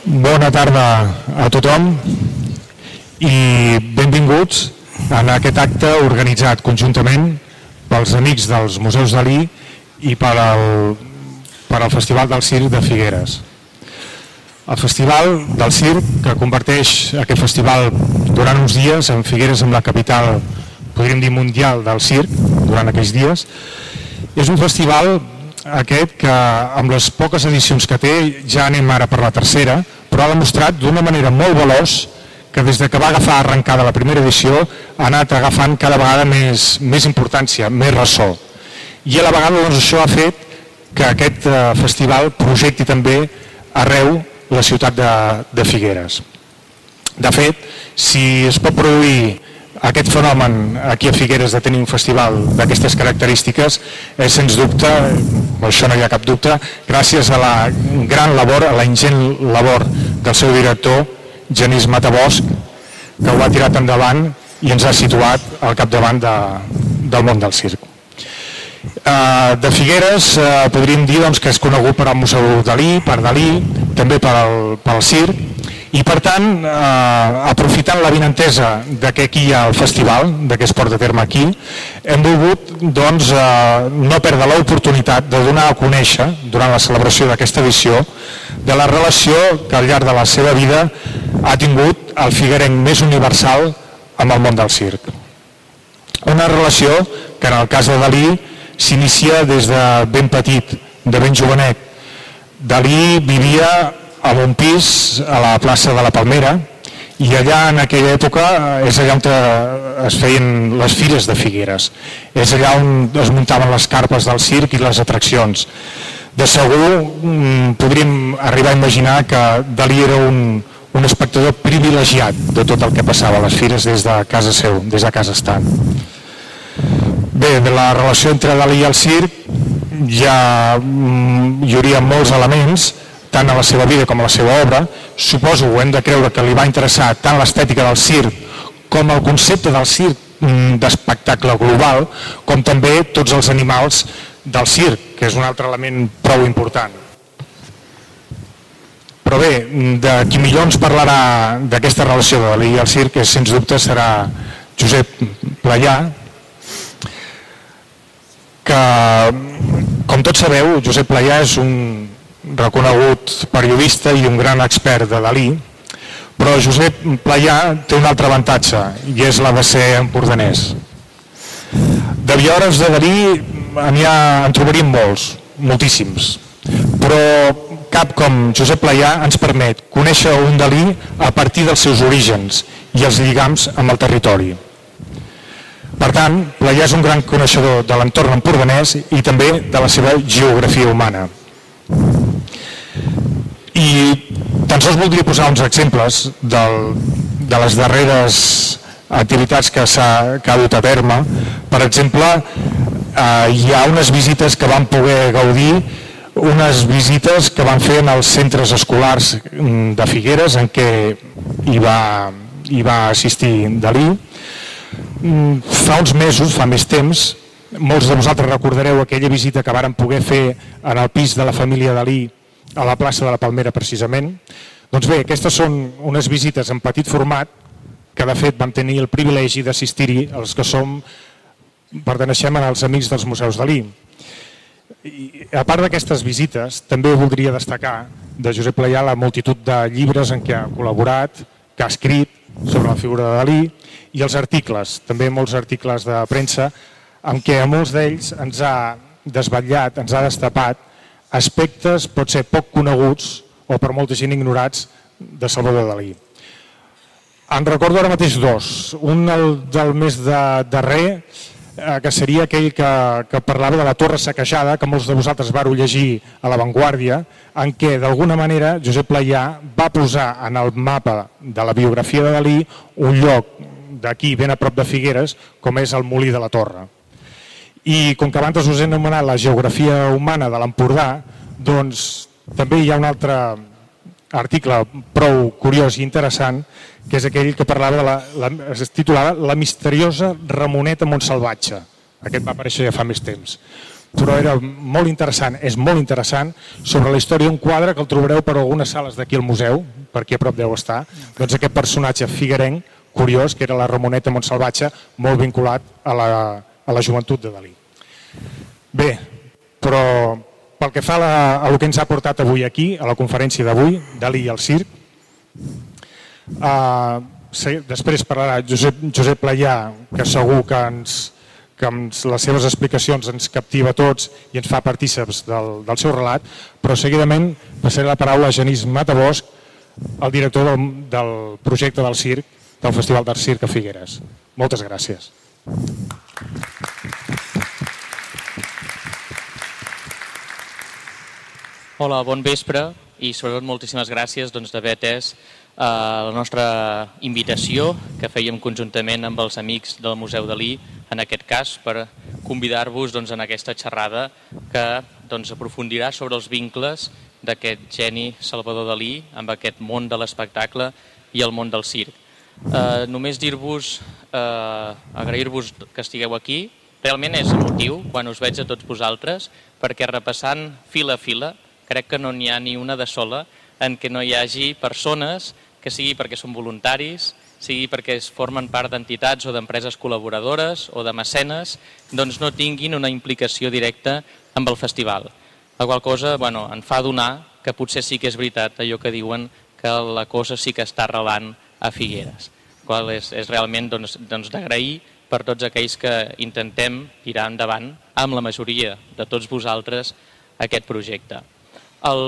Bona tarda a tothom i benvinguts en aquest acte organitzat conjuntament pels amics dels Museus Dalí i per al, per al Festival del Circ de Figueres. El Festival del Circ, que converteix aquest festival durant uns dies en Figueres amb la capital, podríem dir, mundial del circ, durant aquells dies, és un festival aquest que amb les poques edicions que té ja anem ara per la tercera però ha demostrat d'una manera molt veloç que des de que va agafar arrencada la primera edició ha anat agafant cada vegada més, més importància, més ressò. I a la vegada doncs, això ha fet que aquest eh, festival projecti també arreu la ciutat de, de Figueres. De fet, si es pot produir aquest fenomen aquí a Figueres de tenir un festival d'aquestes característiques és sens dubte, això no hi ha cap dubte, gràcies a la gran labor, a la ingent labor del seu director, Genís Matabosc, que ho ha tirat endavant i ens ha situat al capdavant de, del món del circ. Uh, de Figueres uh, podríem dir doncs, que és conegut per al Museu Dalí, per Dalí, també pel, pel circ, i per tant, eh, aprofitant la vinentesa de que aquí hi ha el festival, de que es porta a terme aquí, hem volgut doncs, eh, no perdre l'oportunitat de donar a conèixer, durant la celebració d'aquesta edició, de la relació que al llarg de la seva vida ha tingut el figuerenc més universal amb el món del circ. Una relació que en el cas de Dalí s'inicia des de ben petit, de ben jovenet. Dalí vivia en un pis a la plaça de la Palmera i allà en aquella època és allà on es feien les fires de Figueres. És allà on es muntaven les carpes del circ i les atraccions. De segur mm, podríem arribar a imaginar que Dalí era un, un espectador privilegiat de tot el que passava a les fires des de casa seu, des de casa estant. Bé, de la relació entre Dalí i el circ ja mm, hi hauria molts elements, tant a la seva vida com a la seva obra, suposo, ho hem de creure que li va interessar tant l'estètica del circ com el concepte del circ mm, d'espectacle global, com també tots els animals del circ, que és un altre element prou important. Però bé, de qui millor ens parlarà d'aquesta relació de Dalí i el circ, és, sens dubte serà Josep Playà, que, com tots sabeu, Josep Playà és un reconegut periodista i un gran expert de Dalí, però Josep Playà té un altre avantatge i és la de ser empordanès. De biògrafs de Dalí n'hi ha, en trobaríem molts, moltíssims, però cap com Josep Playà ens permet conèixer un Dalí a partir dels seus orígens i els lligams amb el territori. Per tant, Playà és un gran coneixedor de l'entorn empordanès i també de la seva geografia humana. I tan sols voldria posar uns exemples del, de les darreres activitats que, ha, que ha dut a terme. Per exemple, eh, hi ha unes visites que van poder gaudir unes visites que van fer en els centres escolars mm, de Figueres en què hi va, hi va assistir Dalí. Mm, fa uns mesos, fa més temps, molts de vosaltres recordareu aquella visita que varen poder fer en el pis de la família Dalí a la plaça de la Palmera precisament. Doncs bé, aquestes són unes visites en petit format que de fet vam tenir el privilegi d'assistir-hi els que som, perteneixem als amics dels Museus Dalí. I a part d'aquestes visites, també voldria destacar de Josep Playà la multitud de llibres en què ha col·laborat, que ha escrit sobre la figura de Dalí i els articles, també molts articles de premsa, en què a molts d'ells ens ha desvetllat, ens ha destapat aspectes pot ser poc coneguts o per molta gent ignorats de Salvador Dalí. En recordo ara mateix dos. Un el del mes de darrer, eh, que seria aquell que, que parlava de la torre saquejada, que molts de vosaltres vareu llegir a La Vanguardia, en què d'alguna manera Josep Playà va posar en el mapa de la biografia de Dalí un lloc d'aquí, ben a prop de Figueres, com és el Molí de la Torre. I com que abans us he anomenat la geografia humana de l'Empordà, doncs també hi ha un altre article prou curiós i interessant, que és aquell que parlava de la, la es titulava La misteriosa Ramoneta Montsalvatge. Aquest va aparèixer ja fa més temps. però era molt interessant, és molt interessant, sobre la història d'un quadre que el trobareu per algunes sales d'aquí al museu, per aquí a prop deu estar, doncs aquest personatge figuerenc, curiós, que era la Ramoneta Montsalvatge, molt vinculat a la, a la joventut de Dalí. Bé, però pel que fa a, la, a lo que ens ha portat avui aquí, a la conferència d'avui, Dalí i el circ, eh, després parlarà Josep, Josep Playà, que segur que ens, que amb les seves explicacions ens captiva a tots i ens fa partíceps del, del seu relat, però seguidament passaré la paraula a Genís Matabosc, el director del, del projecte del circ, del Festival d'Art Circ a Figueres. Moltes gràcies. Hola, bon vespre i sobretot moltíssimes gràcies doncs, d'haver atès eh, la nostra invitació que fèiem conjuntament amb els amics del Museu Dalí en aquest cas, per convidar-vos doncs, en aquesta xerrada que doncs, aprofundirà sobre els vincles d'aquest geni Salvador Dalí amb aquest món de l'espectacle i el món del circ. Eh, només dir-vos, eh, agrair-vos que estigueu aquí. Realment és emotiu quan us veig a tots vosaltres, perquè repassant fila a fila, crec que no n'hi ha ni una de sola en què no hi hagi persones que sigui perquè són voluntaris, sigui perquè es formen part d'entitats o d'empreses col·laboradores o de mecenes, doncs no tinguin una implicació directa amb el festival. La qual cosa bueno, en fa donar que potser sí que és veritat allò que diuen que la cosa sí que està arrelant a Figueres. Qual és, és realment doncs, doncs d'agrair per tots aquells que intentem tirar endavant amb la majoria de tots vosaltres aquest projecte. El,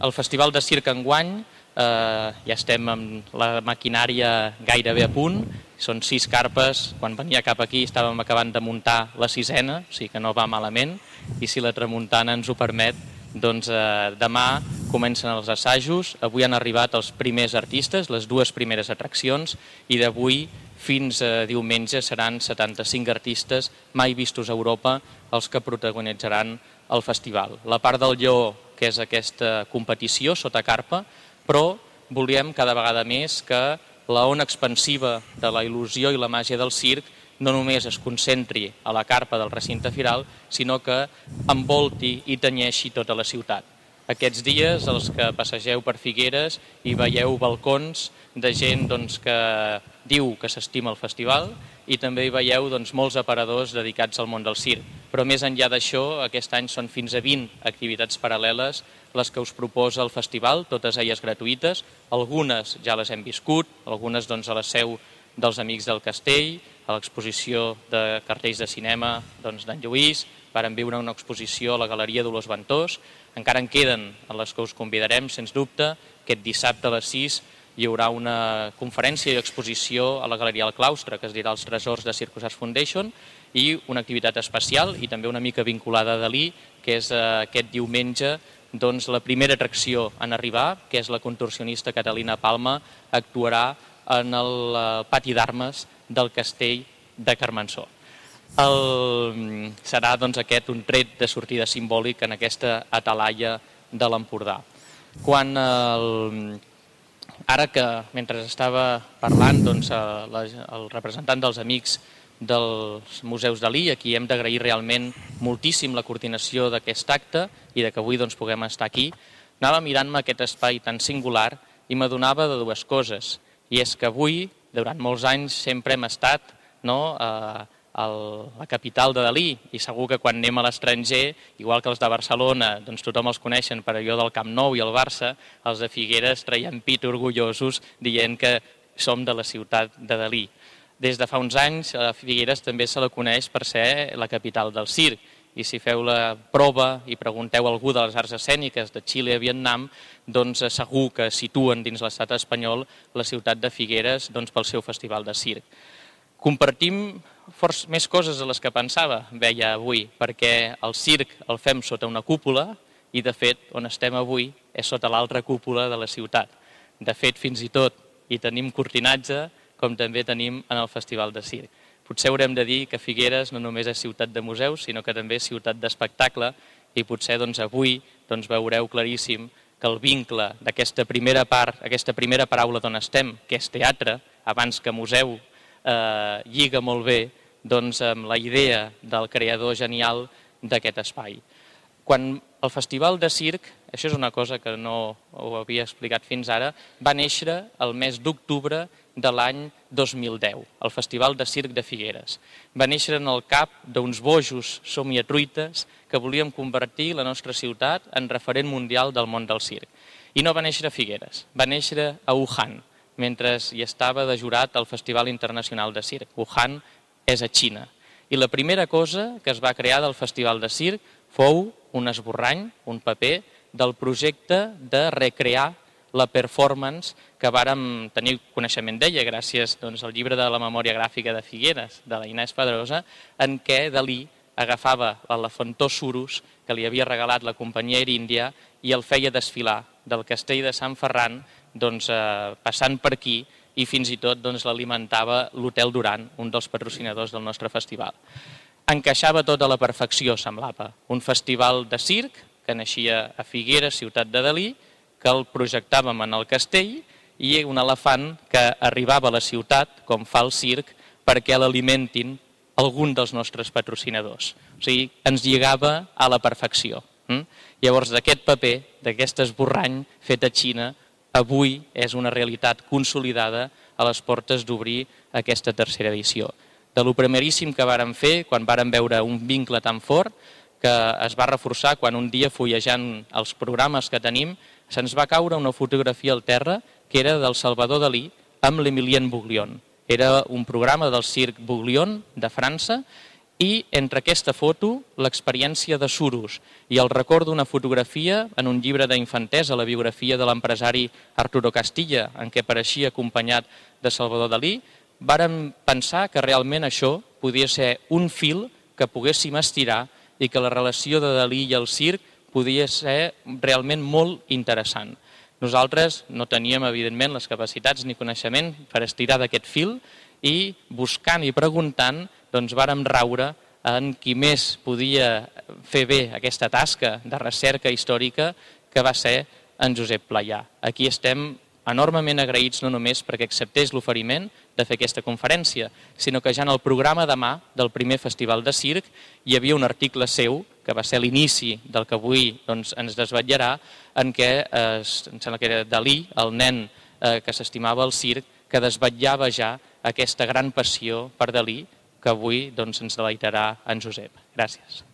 el Festival de Circ enguany eh, ja estem amb la maquinària gairebé a punt, són sis carpes, quan venia cap aquí estàvem acabant de muntar la sisena, o sigui que no va malament, i si la tramuntana ens ho permet, doncs eh, demà comencen els assajos, avui han arribat els primers artistes, les dues primeres atraccions, i d'avui fins a diumenge seran 75 artistes mai vistos a Europa els que protagonitzaran el festival. La part del lleó, que és aquesta competició sota carpa, però volíem cada vegada més que la ona expansiva de la il·lusió i la màgia del circ no només es concentri a la carpa del recinte firal, sinó que envolti i tenyeixi tota la ciutat. Aquests dies, els que passegeu per Figueres i veieu balcons de gent doncs, que diu que s'estima el festival i també hi veieu doncs, molts aparadors dedicats al món del circ. Però més enllà d'això, aquest any són fins a 20 activitats paral·leles les que us proposa el festival, totes elles gratuïtes. Algunes ja les hem viscut, algunes doncs, a la seu dels Amics del Castell, a l'exposició de cartells de cinema doncs, Lluís, varen viure una exposició a la Galeria Dolors Ventós, encara en queden en les que us convidarem, sens dubte, aquest dissabte a les 6 hi haurà una conferència i exposició a la Galeria del Claustre, que es dirà els tresors de Circus Arts Foundation, i una activitat especial i també una mica vinculada a Dalí, que és eh, aquest diumenge doncs, la primera atracció en arribar, que és la contorsionista Catalina Palma, actuarà en el eh, pati d'armes del castell de Carmençó. El, serà doncs, aquest un tret de sortida simbòlic en aquesta atalaia de l'Empordà. Quan el, ara que, mentre estava parlant, doncs, el representant dels amics dels museus Dalí, a qui hem d'agrair realment moltíssim la coordinació d'aquest acte i de que avui doncs, puguem estar aquí, anava mirant-me aquest espai tan singular i m'adonava de dues coses. I és que avui, durant molts anys, sempre hem estat no, a, a la capital de Dalí i segur que quan anem a l'estranger, igual que els de Barcelona, doncs tothom els coneixen per allò del Camp Nou i el Barça, els de Figueres traiem pit orgullosos dient que som de la ciutat de Dalí. Des de fa uns anys, a Figueres també se la coneix per ser la capital del circ. I si feu la prova i pregunteu a algú de les arts escèniques de Xile a Vietnam, doncs segur que situen dins l'estat espanyol la ciutat de Figueres doncs, pel seu festival de circ. Compartim forts més coses de les que pensava, veia avui, perquè el circ el fem sota una cúpula i, de fet, on estem avui és sota l'altra cúpula de la ciutat. De fet, fins i tot hi tenim cortinatge com també tenim en el Festival de Circ. Potser haurem de dir que Figueres no només és ciutat de museus, sinó que també és ciutat d'espectacle i potser doncs, avui doncs, veureu claríssim que el vincle d'aquesta primera part, aquesta primera paraula d'on estem, que és teatre, abans que museu, eh, lliga molt bé doncs, amb la idea del creador genial d'aquest espai. Quan el Festival de Circ, això és una cosa que no ho havia explicat fins ara, va néixer el mes d'octubre de l'any 2010, el Festival de Circ de Figueres. Va néixer en el cap d'uns bojos somiatruites que volíem convertir la nostra ciutat en referent mundial del món del circ. I no va néixer a Figueres, va néixer a Wuhan, mentre hi estava de jurat al Festival Internacional de Circ. Wuhan és a Xina. I la primera cosa que es va crear del Festival de Circ fou un esborrany, un paper, del projecte de recrear la performance que vàrem tenir coneixement d'ella gràcies doncs, al llibre de la memòria gràfica de Figueres, de la Inés Pedrosa, en què Dalí agafava l'elefantó Surus que li havia regalat la companyia Air India i el feia desfilar del castell de Sant Ferran doncs, eh, passant per aquí i fins i tot doncs, l'alimentava l'Hotel Duran, un dels patrocinadors del nostre festival. Encaixava tot a la perfecció, semblava. Un festival de circ que naixia a Figueres, ciutat de Dalí, que el projectàvem en el castell i un elefant que arribava a la ciutat, com fa el circ, perquè l'alimentin algun dels nostres patrocinadors. O sigui, ens lligava a la perfecció. Hm? Llavors, d'aquest paper, d'aquest esborrany fet a Xina, avui és una realitat consolidada a les portes d'obrir aquesta tercera edició. De lo primeríssim que vàrem fer, quan vàrem veure un vincle tan fort, que es va reforçar quan un dia fullejant els programes que tenim se'ns va caure una fotografia al terra que era del Salvador Dalí amb l'Emilien Buglion. Era un programa del circ Buglion de França i entre aquesta foto l'experiència de Surus i el record d'una fotografia en un llibre d'infantesa, la biografia de l'empresari Arturo Castilla, en què apareixia acompanyat de Salvador Dalí, vàrem pensar que realment això podia ser un fil que poguéssim estirar i que la relació de Dalí i el circ podia ser realment molt interessant. Nosaltres no teníem, evidentment, les capacitats ni coneixement per estirar d'aquest fil i buscant i preguntant doncs vàrem raure en qui més podia fer bé aquesta tasca de recerca històrica que va ser en Josep Playà. Aquí estem enormement agraïts no només perquè acceptés l'oferiment de fer aquesta conferència, sinó que ja en el programa demà del primer festival de circ hi havia un article seu, que va ser l'inici del que avui doncs, ens desvetllarà, en què eh, em sembla que era Dalí, el nen eh, que s'estimava el circ, que desvetllava ja aquesta gran passió per Dalí, que avui doncs, ens deleitarà en Josep. Gràcies.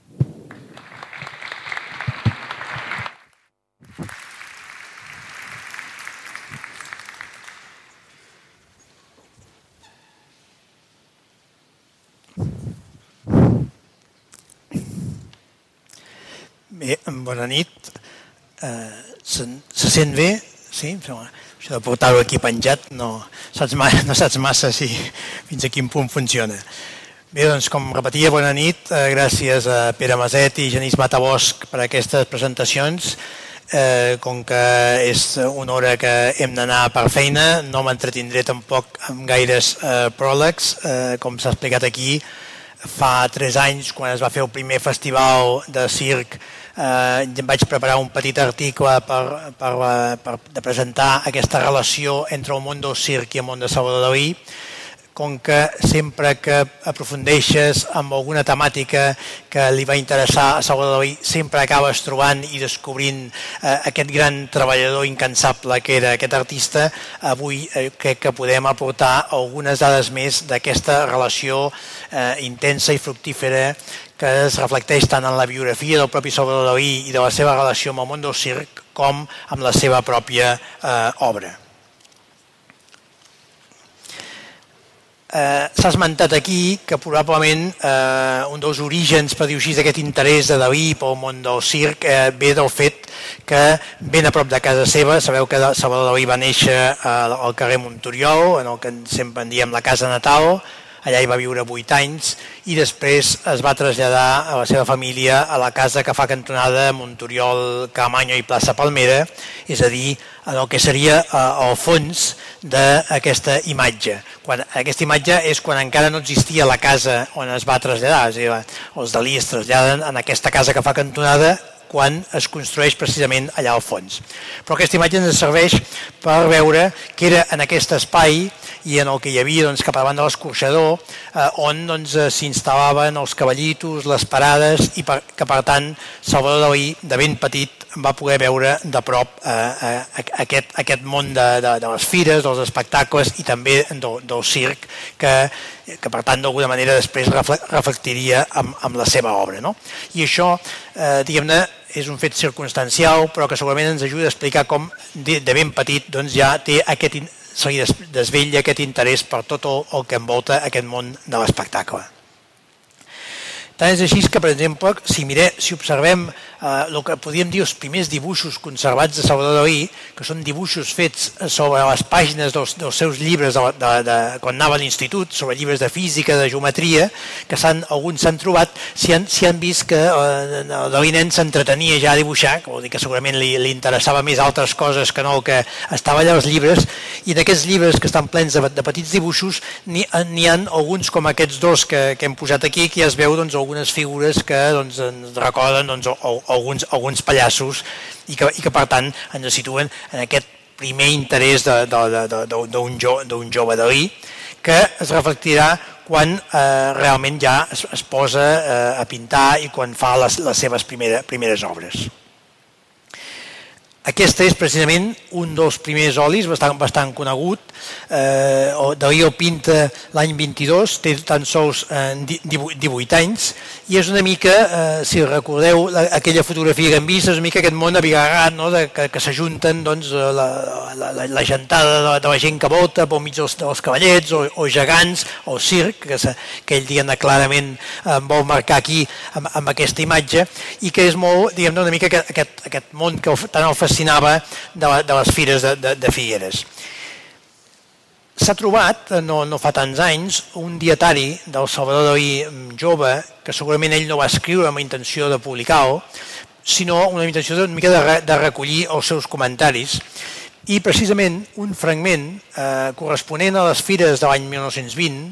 Bé, bona nit. Eh, se, se sent bé? Sí? Això de portar-ho aquí penjat no saps, mai, no saps massa si, fins a quin punt funciona. Bé, doncs, com repetia, bona nit. Eh, gràcies a Pere Maset i Genís Matabosc per aquestes presentacions. Eh, com que és una hora que hem d'anar per feina, no m'entretindré tampoc amb gaires eh, pròlegs. Eh, com s'ha explicat aquí, fa tres anys, quan es va fer el primer festival de circ eh, em vaig preparar un petit article per, per, per, de presentar aquesta relació entre el món del circ i el món de Salvador Dalí com que sempre que aprofundeixes amb alguna temàtica que li va interessar a Salvador Dalí, sempre acabes trobant i descobrint eh, aquest gran treballador incansable que era aquest artista. Avui eh, crec que podem aportar algunes dades més d'aquesta relació eh, intensa i fructífera que es reflecteix tant en la biografia del propi Salvador Dalí i de la seva relació amb el món del circ com amb la seva pròpia eh, obra. Eh, S'ha esmentat aquí que probablement eh, un dels orígens, per dir-ho així, d'aquest interès de Dalí pel món del circ eh, ve del fet que ben a prop de casa seva, sabeu que Salvador Dalí va néixer eh, al carrer Montoriol, en el que sempre en diem la casa natal, allà hi va viure 8 anys i després es va traslladar a la seva família a la casa que fa cantonada Montoriol, Camanyo i Plaça Palmera, és a dir, en el que seria eh, el fons d'aquesta imatge. Quan, aquesta imatge és quan encara no existia la casa on es va traslladar, és a dir, els Dalí es traslladen en aquesta casa que fa cantonada quan es construeix precisament allà al fons. Però aquesta imatge ens serveix per veure que era en aquest espai i en el que hi havia doncs, cap davant de l'escorxador, eh, on doncs, s'instal·laven els cavallitos, les parades, i per, que per tant Salvador Dalí, de ben petit, va poder veure de prop eh, eh, aquest, aquest món de, de, de les fires, dels espectacles i també del, del circ, que, que per tant d'alguna manera després reflectiria amb, amb la seva obra. No? I això, eh, diguem-ne, és un fet circumstancial, però que segurament ens ajuda a explicar com de, de ben petit doncs, ja té aquest, se li desvetlla aquest interès per tot el, el que envolta aquest món de l'espectacle. Tant és així que, per exemple, si, mire, si observem eh, el que podríem dir els primers dibuixos conservats de Salvador Dalí, que són dibuixos fets sobre les pàgines dels, dels seus llibres de, de, de, quan anava a l'institut, sobre llibres de física, de geometria, que s'han, alguns s'han trobat, si han, si han vist que eh, Dalí nen s'entretenia ja a dibuixar, que vol dir que segurament li, li interessava més altres coses que no el que estava allà als llibres, i en aquests llibres que estan plens de, de petits dibuixos n'hi ha alguns com aquests dos que, que hem posat aquí, que ja es veu doncs, algunes figures que doncs, ens recorden doncs, o, alguns, alguns pallassos i que, i que per tant ens situen en aquest primer interès d'un jo, jove Dalí que es reflectirà quan eh, realment ja es, es posa eh, a pintar i quan fa les, les seves primera, primeres obres. Aquest és precisament un dels primers olis bastant, bastant conegut. Eh, Dalí el pinta l'any 22, té tan sols eh, 18 anys, i és una mica, eh, si recordeu la, aquella fotografia que hem vist, és una mica aquest món abigarrat, no? de, que, que s'ajunten doncs, la, la, la, la gentada de, de la gent que vota pel mig dels, dels cavallets, o, o gegants, o circ, que, que ell diguem clarament eh, vol marcar aquí amb, amb aquesta imatge, i que és molt, diguem una mica aquest, aquest món que tant el fascina fascinava de, la, de les fires de, de, de Figueres. S'ha trobat, no, no fa tants anys, un dietari del Salvador Dalí jove, que segurament ell no va escriure amb intenció de publicar-ho, sinó una intenció una mica de, de recollir els seus comentaris, i precisament un fragment eh, corresponent a les fires de l'any 1920,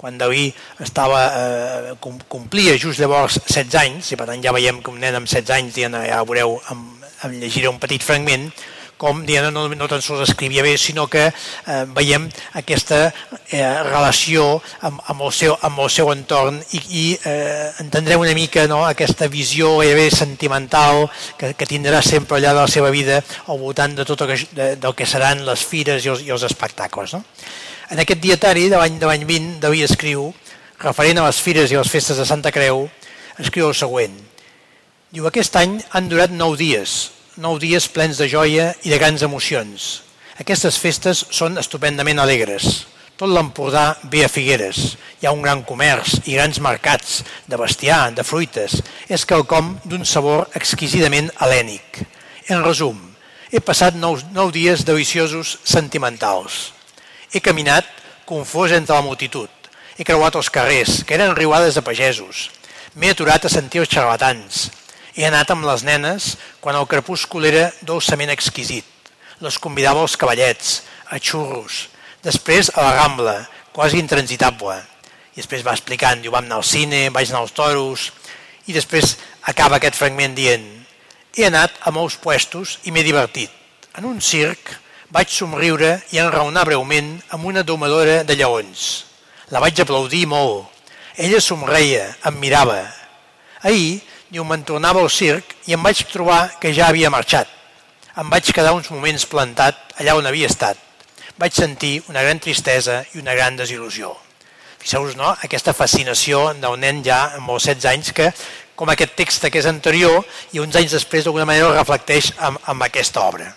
quan Dalí estava, eh, complia just llavors 16 anys, i per tant ja veiem que un nen amb 16 anys, ja, ja veureu amb, em llegiré un petit fragment, com dient, no, no tan sols escrivia bé, sinó que eh, veiem aquesta eh, relació amb, amb, el seu, amb el seu entorn i, i eh, entendrem una mica no, aquesta visió gairebé sentimental que, que tindrà sempre allà de la seva vida al voltant de tot el que, de, del que seran les fires i els, i els espectacles. No? En aquest dietari de l'any 20, David escriu, referent a les fires i les festes de Santa Creu, escriu el següent Diu, aquest any han durat nou dies, nou dies plens de joia i de grans emocions. Aquestes festes són estupendament alegres. Tot l'Empordà ve a Figueres. Hi ha un gran comerç i grans mercats de bestiar, de fruites. És quelcom d'un sabor exquisidament helènic. En resum, he passat nou, nou dies deliciosos sentimentals. He caminat confós entre la multitud. He creuat els carrers, que eren riuades de pagesos. M'he aturat a sentir els xarlatans, he anat amb les nenes quan el crepúscul era dolçament exquisit. Les convidava als cavallets, a xurros, després a la Rambla, quasi intransitable. I després va explicant, diu, vam anar al cine, vaig anar als toros, i després acaba aquest fragment dient he anat a molts puestos i m'he divertit. En un circ vaig somriure i enraonar breument amb una domadora de lleons. La vaig aplaudir molt. Ella somreia, em mirava. Ahir Diu, me'n tornava al circ i em vaig trobar que ja havia marxat. Em vaig quedar uns moments plantat allà on havia estat. Vaig sentir una gran tristesa i una gran desil·lusió. Fixeu-vos, no?, aquesta fascinació del nen ja amb els 16 anys que, com aquest text que és anterior, i uns anys després d'alguna manera el reflecteix amb, amb aquesta obra.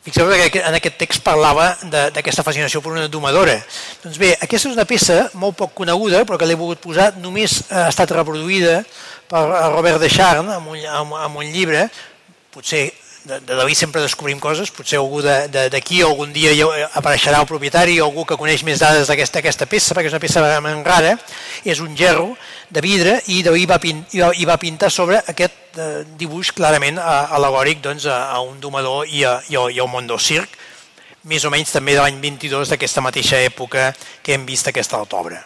Fixeu que en aquest text parlava d'aquesta fascinació per una domadora. Doncs bé, aquesta és una peça molt poc coneguda, però que l'he volgut posar, només ha estat reproduïda per Robert Descharnes amb un, amb, amb un llibre, potser de, de David sempre descobrim coses, potser algú d'aquí algun dia apareixerà el propietari o algú que coneix més dades d'aquesta aquesta peça, perquè és una peça realment rara, és un gerro de vidre i David va, pin, i va, i va pintar sobre aquest eh, dibuix clarament al·legòric doncs, a, a un domador i, a, i, a, i al món del circ, més o menys també de l'any 22 d'aquesta mateixa època que hem vist aquesta altra obra.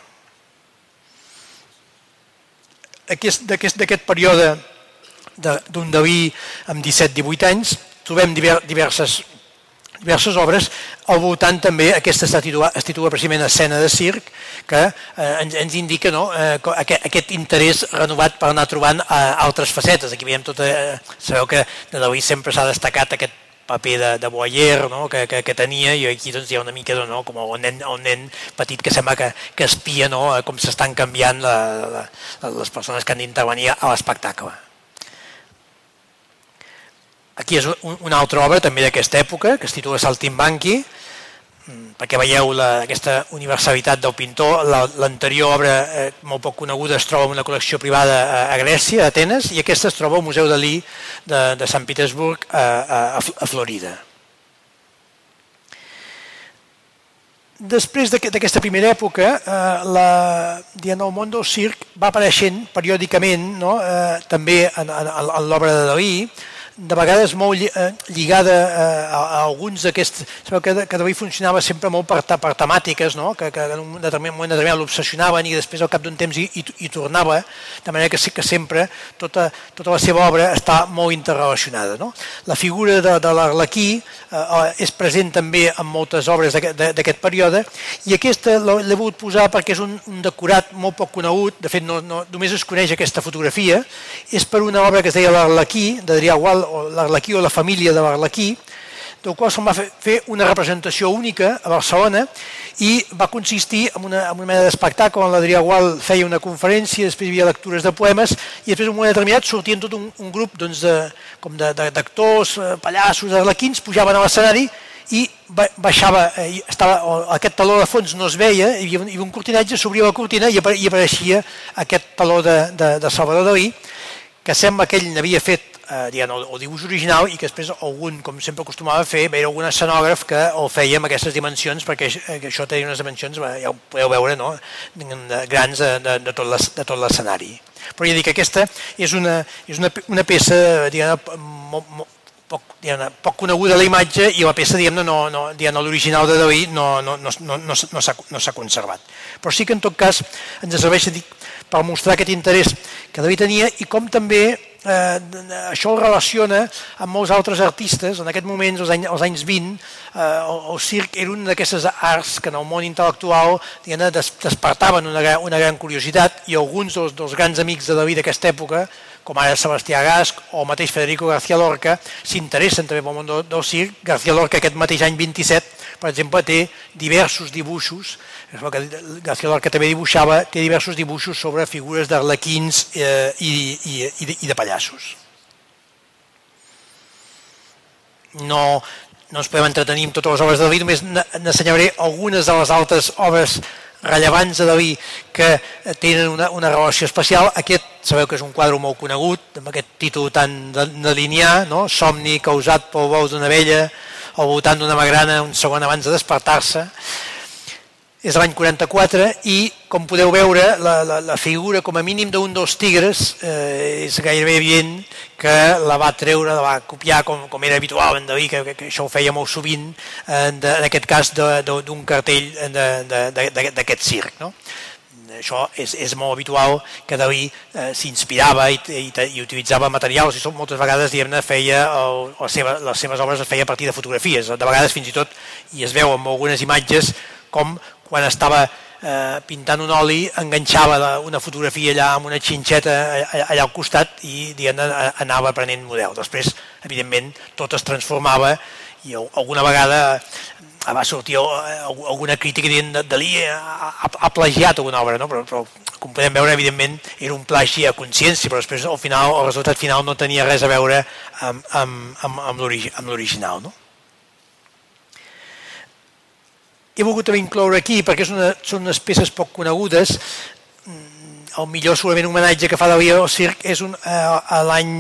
D'aquest període d'un Daví amb 17-18 anys, trobem diverses, diverses obres al voltant també aquesta es titula, es titula precisament escena de circ que eh, ens, ens indica no, eh, aquest, aquest interès renovat per anar trobant eh, altres facetes. Aquí veiem tota... Eh, sabeu que de Dalí sempre s'ha destacat aquest paper de, de boyer no? que, que, que tenia i aquí doncs, hi ha una mica no? com el nen, el nen petit que sembla que, que espia no? com s'estan canviant la, la, les persones que han d'intervenir a l'espectacle. Aquí és una altra obra també d'aquesta època, que es titula Saltimbanqui, mm, perquè veieu la, aquesta universalitat del pintor. L'anterior la, obra, eh, molt poc coneguda, es troba en una col·lecció privada a, a Grècia, a Atenes, i aquesta es troba al Museu Dalí de, de Sant Petersburg a, a, a Florida. Després d'aquesta primera època, eh, la, dient, el món del circ va apareixent periòdicament no? eh, també en, en, en l'obra de Dalí, de vegades molt eh, lligada eh, a, a alguns d'aquests... Sabeu que, que Dalí funcionava sempre molt per, per temàtiques, no? que, que en un determinat moment determinat l'obsessionaven i després al cap d'un temps hi, hi, hi tornava, de manera que sí que sempre tota, tota la seva obra està molt interrelacionada. No? La figura de, de l'Arlequí eh, eh és present també en moltes obres d'aquest període i aquesta l'he volgut posar perquè és un, un decorat molt poc conegut, de fet no, no, només es coneix aquesta fotografia, és per una obra que es deia l'Arlequí, d'Adrià Gual, l'Arlequí o la família de l'Arlequí, del qual se'n va fer una representació única a Barcelona i va consistir en una, en una mena d'espectacle on l'Adrià Gual feia una conferència, després hi havia lectures de poemes i després en un moment determinat sortien tot un, un grup doncs, de, com d'actors, eh, pallassos, arlequins, pujaven a l'escenari i baixava, eh, estava, aquest taló de fons no es veia, hi havia, hi havia un cortinatge, s'obria la cortina i apareixia aquest taló de, de, de Salvador Dalí, que sembla que ell n'havia fet eh, diguem, el, el dibuix original i que després algun, com sempre acostumava a fer, era algun escenògraf que el feia amb aquestes dimensions, perquè eh, això tenia unes dimensions, ja ho podeu veure, no? grans de, de, de tot l'escenari. Però ja dic que aquesta és una, és una, una peça diguem, molt, molt, poc, diguem, poc coneguda la imatge i la peça diguem no, no, diguem l'original de Dalí no, no, no, no, no, no s'ha conservat. Però sí que en tot cas ens serveix dic, per mostrar aquest interès que Dalí tenia i com també eh, això el relaciona amb molts altres artistes. En aquest moment, als anys, als anys 20, eh, el, el circ era una d'aquestes arts que en el món intel·lectual des, despertaven una, una gran curiositat i alguns dels, dels grans amics de David d'aquesta època, com ara Sebastià Gasc o mateix Federico García Lorca, s'interessen també pel món del, del circ. García Lorca aquest mateix any 27, per exemple, té diversos dibuixos que García Lorca també dibuixava, té diversos dibuixos sobre figures d'arlequins eh, i, i, i, de, i de pallassos. No, no ens podem entretenir amb totes les obres de Dalí, només n'assenyalaré algunes de les altres obres rellevants de Dalí que tenen una, una relació especial. Aquest sabeu que és un quadre molt conegut, amb aquest títol tan de, de linear, no? Somni causat pel bou d'una vella, al voltant d'una magrana un segon abans de despertar-se és l'any 44 i, com podeu veure, la, la, la figura com a mínim d'un dels tigres eh, és gairebé evident que la va treure, la va copiar com, com era habitual en Dalí, que, que això ho feia molt sovint, eh, de, en aquest cas d'un cartell d'aquest circ. No? Això és, és molt habitual que Dalí eh, s'inspirava i, i, i utilitzava materials i moltes vegades diguem-ne feia el, les, seves, les seves obres es feia a partir de fotografies, de vegades fins i tot i es veu en algunes imatges com quan estava eh, pintant un oli enganxava una fotografia allà amb una xinxeta allà al costat i diguem, anava prenent model. Després, evidentment, tot es transformava i alguna vegada va sortir eh, alguna crítica dient Dalí ha, ha plagiat alguna obra, no? però, però com podem veure, evidentment, era un plagi a consciència, però després al final, el resultat final no tenia res a veure amb, amb, amb, amb l'original. No? he volgut també incloure aquí, perquè una, són unes peces poc conegudes, mm, el millor segurament homenatge que fa Dalí al circ és un, eh, a l'any,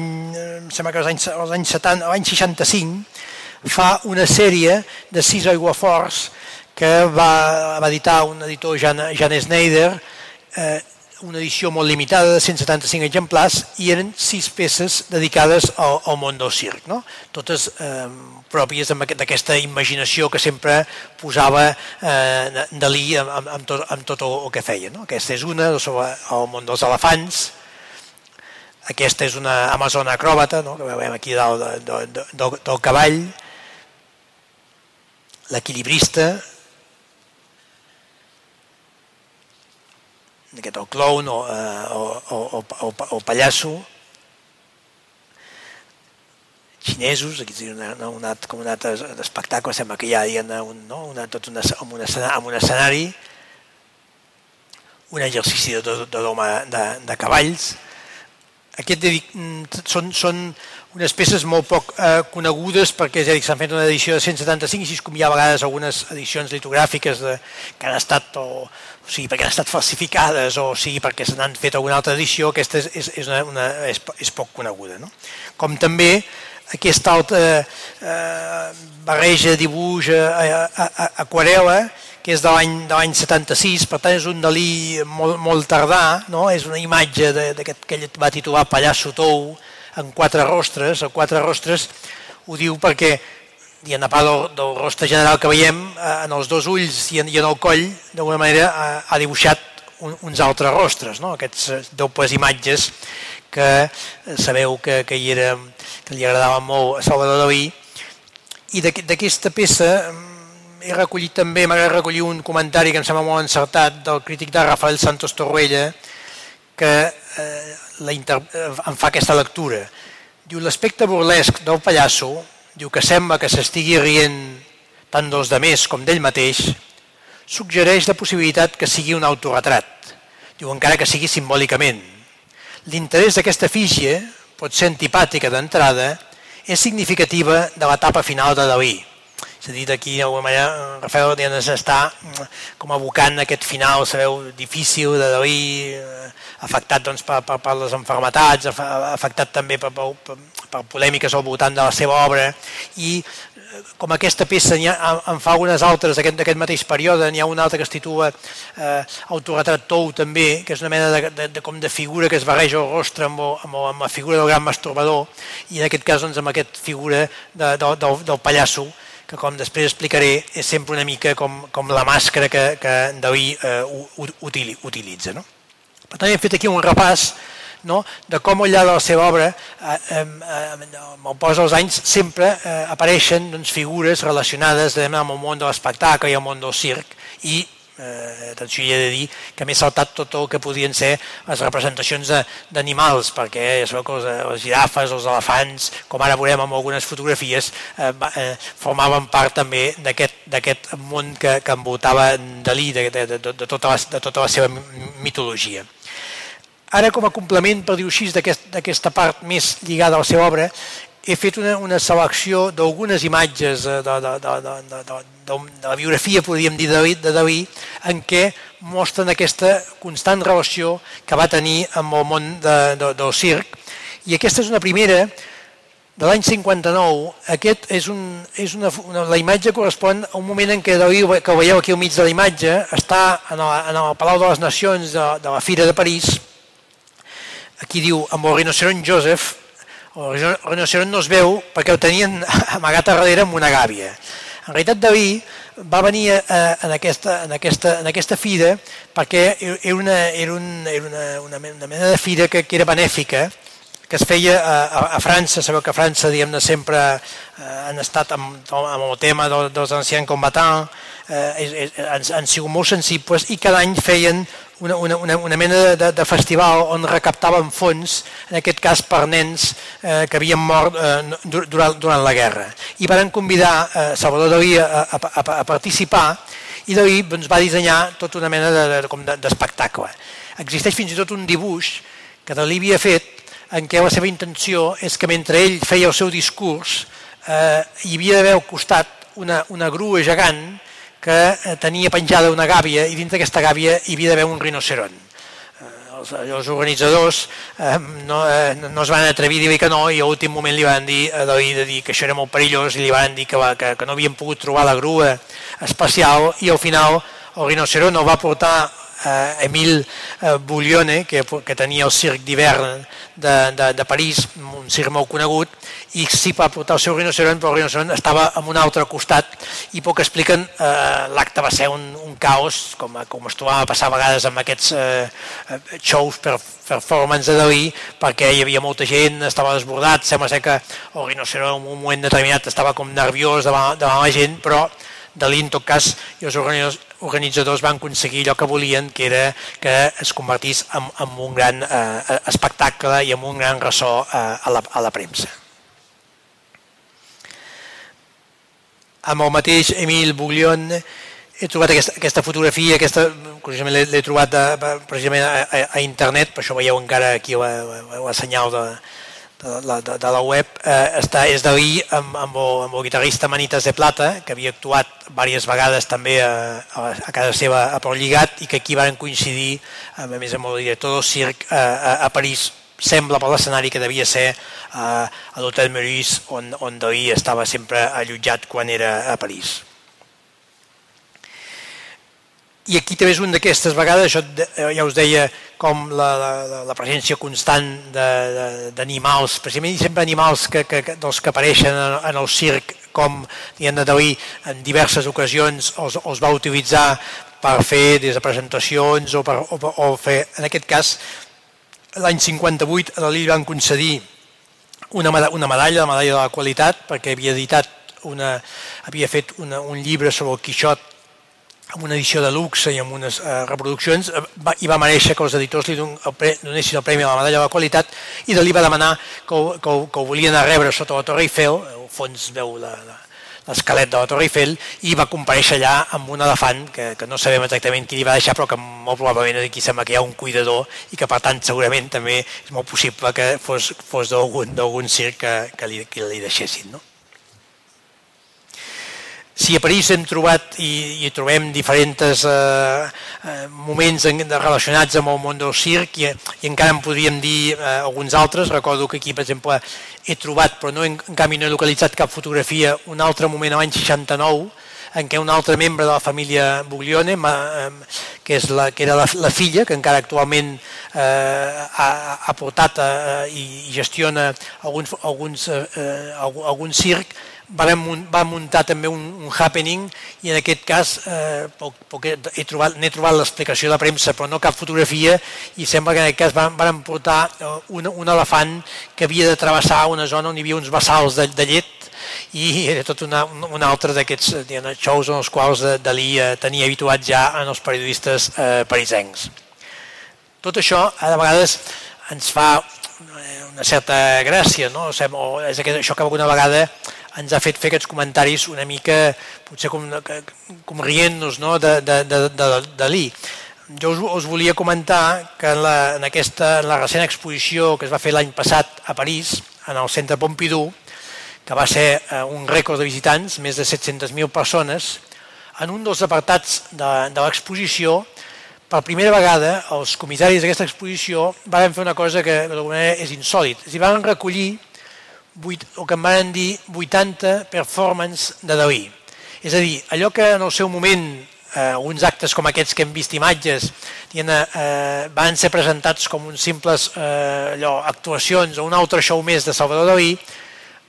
em sembla que als anys, als anys 70, l'any 65, fa una sèrie de sis aiguaforts que va, va editar un editor, Jan, Jan Snyder, eh, una edició molt limitada de 175 exemplars i eren sis peces dedicades al, al món del circ, no? totes eh, pròpies d'aquesta imaginació que sempre posava eh, Dalí amb, amb, tot, amb tot el, que feia. No? Aquesta és una sobre el món dels elefants, aquesta és una amazona acròbata, no? que veiem aquí dalt de, de, de, del, del cavall, l'equilibrista, aquest el clown o, eh, o, o, o, o, pallasso, xinesos, aquí és una, una, com un altre espectacle, sembla que hi ha un, no? una, tot una, amb, un escenari, amb un escenari, un exercici de, de, de, de, de cavalls. Aquest mm, són, són unes peces molt poc eh, conegudes perquè ja dic, s'han fet una edició de 175 així com hi ha a vegades algunes edicions litogràfiques de, que han estat o, o sigui perquè han estat falsificades o sigui perquè se n'han fet alguna altra edició aquesta és, és, és, una, una, és, és poc coneguda no? com també aquesta altra eh, barreja dibuix a, a, a, aquarela que és de l'any 76, per tant és un Dalí molt, molt tardà, no? és una imatge d'aquest que ell va titular Pallasso Tou, en quatre rostres. El quatre rostres ho diu perquè i a part del, del rostre general que veiem, eh, en els dos ulls i en, i en el coll, d'alguna manera ha, ha dibuixat un, uns altres rostres, no? aquests eh, dobles imatges que eh, sabeu que, que, hi era, que li agradava molt a Salvador Dalí. I d'aquesta peça mm, he recollit també, m'agrada recollir un comentari que em sembla molt encertat del crític de Rafael Santos Torruella, que eh, la inter... Eh, en fa aquesta lectura. Diu, l'aspecte burlesc del pallasso, diu que sembla que s'estigui rient tant dels demés com d'ell mateix, suggereix la possibilitat que sigui un autorretrat, diu, encara que sigui simbòlicament. L'interès d'aquesta fígia pot ser antipàtica d'entrada, és significativa de l'etapa final de Dalí, és a dir, d'aquí d'alguna manera Rafael Dianes està mm, com abocant aquest final, sabeu, difícil de Dalí, eh, afectat doncs, per, per, per les enfermetats, afectat també per, per, per polèmiques al voltant de la seva obra. I eh, com aquesta peça ha, en fa algunes altres d'aquest mateix període, n'hi ha una altra que es titula eh, Autoretrat Tou també, que és una mena de, de, de, com de figura que es barreja el rostre amb, amb, amb la figura del gran masturbador i en aquest cas doncs, amb aquest figura de, de, del, del pallasso que com després explicaré és sempre una mica com, com la màscara que, que Dalí eh, util, utilitza. No? Per tant, hem fet aquí un repàs no? de com al llarg de la seva obra, eh, eh, amb el pas dels anys, sempre eh, apareixen doncs, figures relacionades amb el món de l'espectacle i el món del circ i eh, atenció, hi he de dir que m'he saltat tot el que podien ser les representacions d'animals, perquè ja sabeu que les, les girafes, els elefants, com ara veurem amb algunes fotografies, eh, eh, formaven part també d'aquest món que, que envoltava Dalí, de, de, de, de, tota la, de tota la seva mitologia. Ara, com a complement, per dir-ho així, d'aquesta aquest, part més lligada a la seva obra, he fet una, una selecció d'algunes imatges de, de, de, de, de, de, de, de la biografia, podríem dir, de David, de Dalí, en què mostren aquesta constant relació que va tenir amb el món de, de, del circ. I aquesta és una primera de l'any 59. Aquest és, un, és una, una, la imatge correspon a un moment en què Dalí, que veieu aquí al mig de la imatge, està en el, en el Palau de les Nacions de, de la Fira de París. Aquí diu, amb el rinoceront Joseph, el rinoceront no es veu perquè ho tenien amagat a darrere amb una gàbia. En realitat Daví va venir en, aquesta, en, aquesta, en aquesta fira perquè era una, era un, era una, una, una mena de fira que, que era benèfica, que es feia a, a, a França, sabeu que a França diguem-ne sempre eh, han estat amb, amb el tema dels, dels ancians combatants, eh, han, han sigut molt sensibles i cada any feien una, una, una, una mena de, de festival on recaptaven fons, en aquest cas per nens eh, que havien mort eh, durant, durant la guerra. I van convidar eh, Salvador Dalí a, a, a, a participar i Dalí doncs, va dissenyar tota una mena d'espectacle. De, de, Existeix fins i tot un dibuix que Dalí havia fet en què la seva intenció és que mentre ell feia el seu discurs eh, hi havia d'haver al costat una, una grua gegant que eh, tenia penjada una gàbia i dintre d'aquesta gàbia hi havia d'haver un rinoceront. Eh, els, els organitzadors eh, no, eh, no es van atrevir a dir que no i a l'últim moment li van dir, eh, de dir que això era molt perillós i li van dir que, va, que, que no havien pogut trobar la grua especial i al final el rinoceront el va portar eh, Emil Bouillone, que, que tenia el circ d'hivern de, de, de París, un circ molt conegut, i sí va portar el seu rinoceront, però el rinoceront estava en un altre costat. I poc expliquen, eh, l'acte va ser un, un caos, com, com trobava a passar a vegades amb aquests eh, eh shows per performance de Dalí, perquè hi havia molta gent, estava desbordat, sembla ser que el rinoceront en un moment determinat estava com nerviós davant, davant la gent, però Dalí, en tot cas, i els organitzadors van aconseguir allò que volien, que era que es convertís en, en un gran eh, espectacle i en un gran ressò eh, a, la, a la premsa. Amb el mateix Emil Buglion he trobat aquesta, aquesta fotografia, aquesta, curiosament l'he trobat a, precisament a, a, a internet, per això veieu encara aquí la, la, la senyal de, de, de, de la web, eh, està, és d'ahir amb, amb, el, amb el guitarrista Manitas de Plata, que havia actuat diverses vegades també a, a, casa seva a Port Lligat i que aquí van coincidir, a més amb el director del circ, a, a, a París, sembla per l'escenari que devia ser eh, a l'Hotel Meurice, on, on Dalí estava sempre allotjat quan era a París. I aquí també és un d'aquestes vegades, això eh, ja us deia, com la, la, la presència constant d'animals, precisament sempre animals que, que, dels que apareixen en, en el circ, com Diana Dalí en diverses ocasions els, els va utilitzar per fer des de presentacions o, per, o, o fer, en aquest cas, l'any 58 a li van concedir una, una medalla, la medalla de la qualitat, perquè havia editat una, havia fet una, un llibre sobre el Quixot amb una edició de luxe i amb unes eh, reproduccions, eh, va, i va mereixer que els editors li donessin el premi a la medalla de la qualitat i de li va demanar que ho, que, ho, que ho volien a rebre sota la Torre Eiffel, al fons veu l'esquelet de la Torre Eiffel, i va compareixer allà amb un elefant que, que no sabem exactament qui li va deixar, però que molt probablement aquí sembla que hi ha un cuidador i que per tant segurament també és molt possible que fos, fos d'algun circ que, que, li, que li deixessin. No? Si a París hem trobat i, i trobem diferents eh, eh, moments en, relacionats amb el món del circ i, i encara en podríem dir eh, alguns altres, recordo que aquí per exemple he trobat, però no, en, en canvi no he localitzat cap fotografia, un altre moment a l'any 69 en què un altre membre de la família Buglione, que, és la, que era la, la filla, que encara actualment eh, ha, ha portat eh, i gestiona alguns, alguns, eh, algun circ, va, va muntar també un, un happening i en aquest cas eh, poc, he trobat, n'he trobat l'explicació de premsa però no cap fotografia i sembla que en aquest cas van, van portar eh, un, un elefant que havia de travessar una zona on hi havia uns bassals de, de llet i era tot una, un altre d'aquests shows en els quals Dalí eh, tenia habituat ja en els periodistes eh, parisencs. Tot això a vegades ens fa eh, una certa gràcia, no? O és això que alguna vegada ens ha fet fer aquests comentaris una mica, potser com, com rient-nos no? de, de, de, de, de l'I. Jo us, us volia comentar que en la, en, aquesta, en la recent exposició que es va fer l'any passat a París, en el centre Pompidou, que va ser eh, un rècord de visitants, més de 700.000 persones, en un dels apartats de, de l'exposició, per primera vegada els comissaris d'aquesta exposició van fer una cosa que d'alguna manera és insòlid. És van recollir 8, o que em van dir 80 performance de Dalí. És a dir, allò que en el seu moment eh, uns actes com aquests que hem vist imatges diguem, eh, van ser presentats com uns simples eh, allò, actuacions o un altre show més de Salvador Dalí,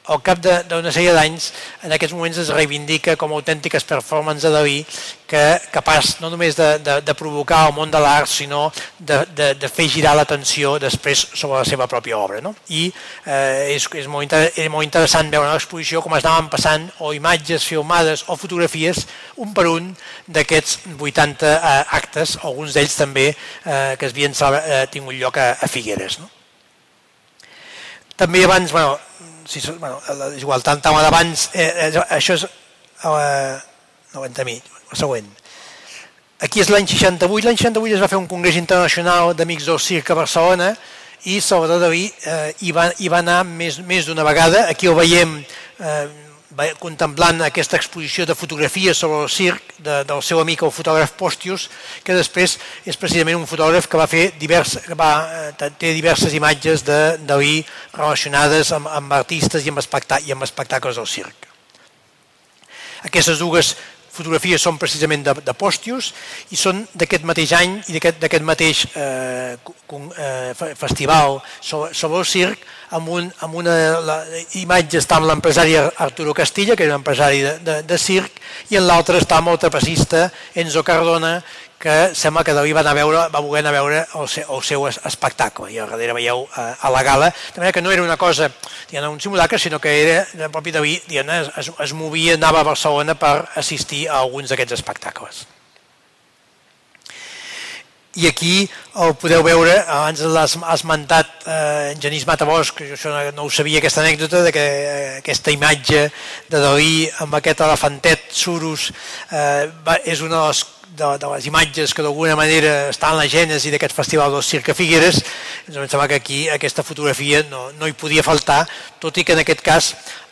al cap d'una sèrie d'anys, en aquests moments es reivindica com a autèntiques performances de Dalí, que capaç no només de, de, de provocar el món de l'art, sinó de, de, de fer girar l'atenció després sobre la seva pròpia obra. No? I eh, és, és, molt és molt interessant veure a l'exposició com es anaven passant o imatges filmades o fotografies un per un d'aquests 80 eh, actes, alguns d'ells també eh, que es havien eh, tingut lloc a, a Figueres. No? També abans, bueno, si, bueno, és igual, tant, tant d'abans, eh, eh, això és, eh, no ho mi, el següent. Aquí és l'any 68, l'any 68 es va fer un congrés internacional d'amics del circ a Barcelona i Salvador Dalí eh, hi, va, hi va anar més, més d'una vegada, aquí ho veiem eh, contemplant aquesta exposició de fotografies sobre el circ de, del seu amic el fotògraf Postius, que després és precisament un fotògraf que va fer divers, que va, eh, té diverses imatges de Dalí relacionades amb, amb artistes i amb, espectà, i amb espectacles del circ. Aquestes dues fotografies són precisament de, de Postius i són d'aquest mateix any i d'aquest mateix eh, eh, festival. Sobre, sobre el circ amb, un, amb una la, imatge està amb l'empresari Arturo Castilla, que era un empresari de, de, de circ, i en l'altre està amb el trapecista Enzo Cardona, que sembla que Dalí va, anar a veure, va voler anar a veure el seu, el seu espectacle i a darrere veieu a, a la gala, de manera que no era una cosa, diguem, un simulacre, sinó que era el propi Dalí, diguem, es, es movia, anava a Barcelona per assistir a alguns d'aquests espectacles. I aquí el podeu veure, abans l'has esmentat eh, en Genís Matabós, que jo no, no ho sabia aquesta anècdota, de que eh, aquesta imatge de Dalí amb aquest elefantet Surus eh, va, és una de les de, de les imatges que d'alguna manera estan en la gènesi d'aquest festival del Cirque Figueres, ens em sembla que aquí aquesta fotografia no, no hi podia faltar, tot i que en aquest cas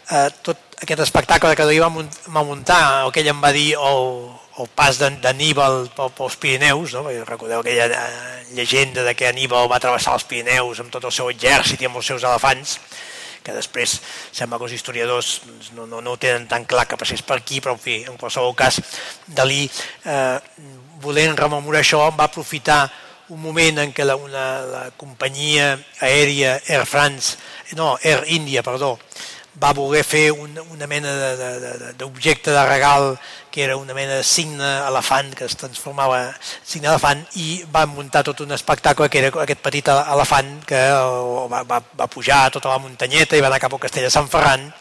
eh, tot aquest espectacle que va, va muntar, el que ell em va dir, el, el pas d'Aníbal pels Pirineus, no? recordeu aquella eh, llegenda de que Aníbal va travessar els Pirineus amb tot el seu exèrcit i amb els seus elefants, que després sembla que els historiadors doncs, no, no, no ho tenen tan clar que passés per aquí, però en fi, en qualsevol cas, Dalí, eh, volent rememorar això, va aprofitar un moment en què la, una, la companyia aèria Air France, no, Air India, perdó, va voler fer un, una mena d'objecte de, de, de regal que era una mena de signe elefant que es transformava en signe elefant i va muntar tot un espectacle que era aquest petit elefant que va, va, va pujar tota la muntanyeta i va anar cap al castell de Sant Ferran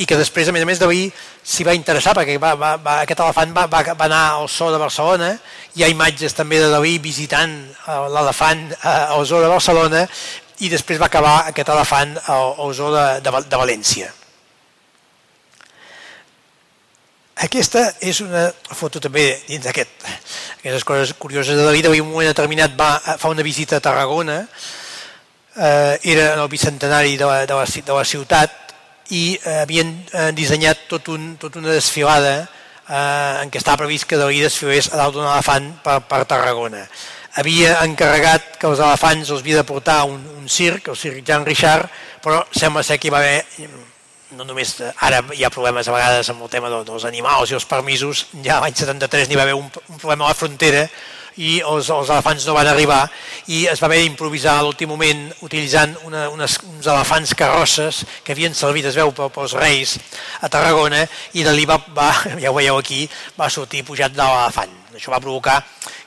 i que després, a més a més, Dalí s'hi va interessar perquè va, va, va, aquest elefant va, va, va anar al zoo de Barcelona hi ha imatges també de Dalí visitant eh, l'elefant eh, al zoo de Barcelona i després va acabar aquest elefant al, al zoo de, de, de València. Aquesta és una foto també dins d'aquest, aquestes coses curioses de la vida. Un moment determinat va, fa una visita a Tarragona, eh, era en el bicentenari de la, de la, de la ciutat i eh, havien eh, dissenyat tot un, tot una desfilada eh, en què estava previst que Dalí desfilés a dalt d'un elefant per, per Tarragona. Havia encarregat que els elefants els havia de portar un, un circ, el circ Jean Richard, però sembla ser que hi va haver no només ara hi ha problemes a vegades amb el tema dels animals i els permisos, ja l'any 73 n'hi va haver un, un problema a la frontera i els, els elefants no van arribar i es va haver d'improvisar a l'últim moment utilitzant una, unes, uns elefants carrosses que havien servit, es veu, pels reis a Tarragona i Dalí va, va, ja ho veieu aquí, va sortir pujat de l'elefant. Això va provocar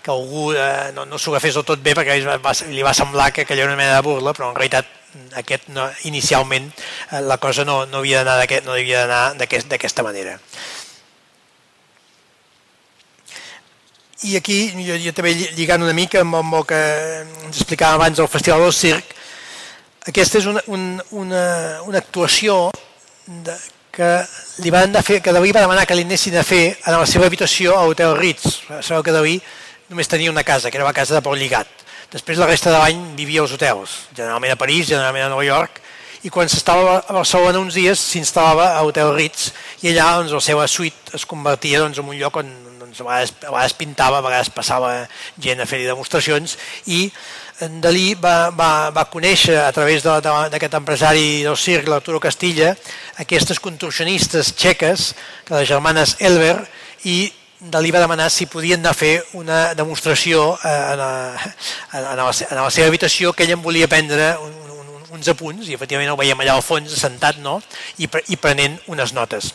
que algú eh, no, no s'ho agafés del tot bé perquè li va, li va semblar que aquella era una mena de burla, però en realitat aquest no, inicialment eh, la cosa no, no havia d'anar d'aquesta no havia d'aquesta manera. I aquí, jo, jo també lligant una mica amb, amb el que ens explicàvem abans del Festival del Circ, aquesta és una, una, una, una actuació de, que li van fer, que Dalí va demanar que li anessin a fer a la seva habitació a l'Hotel Ritz. Sabeu que Dalí només tenia una casa, que era la casa de Pau Lligat. Després la resta de l'any vivia als hotels, generalment a París, generalment a Nova York, i quan s'estava a Barcelona uns dies s'instal·lava a Hotel Ritz i allà doncs, la seva suite es convertia doncs, en un lloc on doncs, a, vegades, a vegades pintava, a vegades passava gent a fer-hi demostracions i Dalí va, va, va conèixer a través d'aquest empresari del circ, l'Arturo Castilla, aquestes contorsionistes txeques, que les germanes Elber, i Dalí va demanar si podien anar a fer una demostració eh, en, la, en, la, seva habitació que ell en volia prendre un, un, uns apunts i efectivament el veiem allà al fons sentat no? I, i prenent unes notes.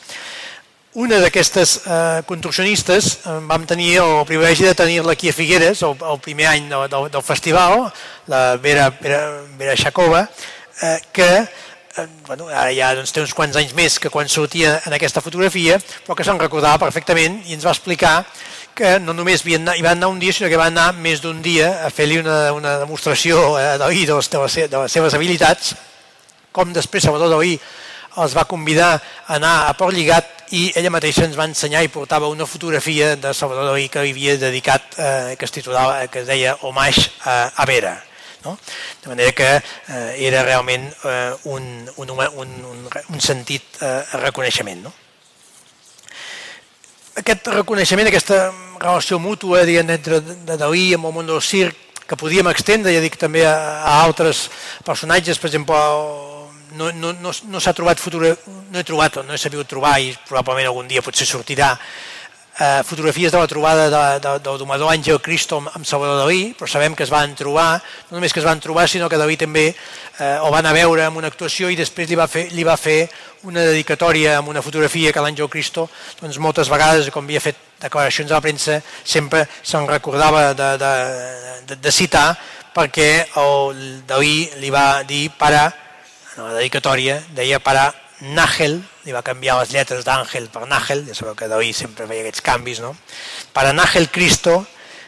Una d'aquestes eh, construccionistes eh, vam tenir el privilegi de tenir-la aquí a Figueres el, el primer any del, del, del festival, la Vera, Vera, Vera Xacova, eh, que bueno, ara ja doncs, té uns quants anys més que quan sortia en aquesta fotografia, però que se'n recordava perfectament i ens va explicar que no només hi van anar un dia, sinó que van anar més d'un dia a fer-li una, una demostració eh, d'ahir de, de, les, de les seves habilitats, com després Salvador Dalí els va convidar a anar a Port Lligat i ella mateixa ens va ensenyar i portava una fotografia de Salvador Dalí que havia dedicat, eh, que es titulava, que es deia Homage a, a Vera. No? De manera que eh, era realment eh, un, un, un, un, un sentit eh, reconeixement. No? Aquest reconeixement, aquesta relació mútua diguem, entre Dalí amb el món del circ, que podíem extendre, ja dic, també a, a altres personatges, per exemple, no, no, no, no s'ha trobat futur, no he trobat, no he sabut trobar i probablement algun dia potser sortirà eh, fotografies de la trobada de, de, del domador Àngel Cristo amb, amb Salvador Dalí, però sabem que es van trobar, no només que es van trobar, sinó que Dalí també eh, ho van a veure en una actuació i després li va fer, li va fer una dedicatòria amb una fotografia que l'Àngel Cristo doncs, moltes vegades, com havia fet declaracions a la premsa, sempre se'n recordava de, de, de, de citar perquè el Dalí li va dir para, no, la dedicatòria deia para Nágel, li va canviar les lletres d'Àngel per Nágel, ja sabeu que Dalí sempre feia aquests canvis, no? Para Nágel Cristo,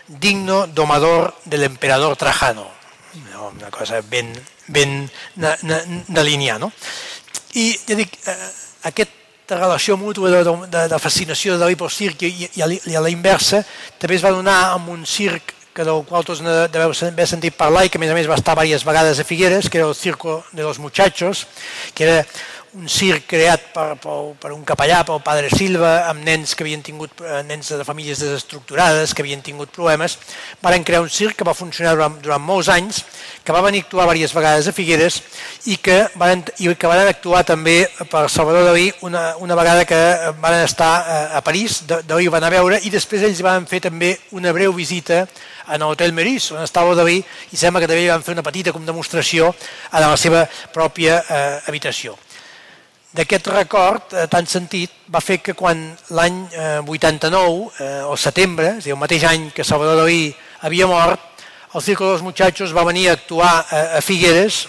digno domador del emperador Trajano. Una cosa ben, ben delinear, no? I ja dic, eh, aquesta relació mútua de, de, de fascinació de Dalí pel circ i, i, i a la inversa també es va donar amb un circ que del qual tots deveu haver sentit parlar i que a més a més va estar diverses vegades a Figueres, que era el Circo de los Muchachos, que era un circ creat per, per, per un capellà, pel padre Silva, amb nens que havien tingut eh, nens de famílies desestructurades, que havien tingut problemes, van crear un circ que va funcionar durant, durant molts anys, que va venir a actuar diverses vegades a Figueres i que van, i que van actuar també per Salvador Dalí una, una vegada que van estar a, a París, Dalí van a veure i després ells van fer també una breu visita en l'Hotel Meris, on estava Dalí, i sembla que també van fer una petita com demostració a la seva pròpia eh, habitació d'aquest record eh, tan sentit va fer que quan l'any eh, 89, eh, o setembre, és a dir, el mateix any que Salvador Dalí havia mort, el Círculo dels Muchachos va venir a actuar a, a Figueres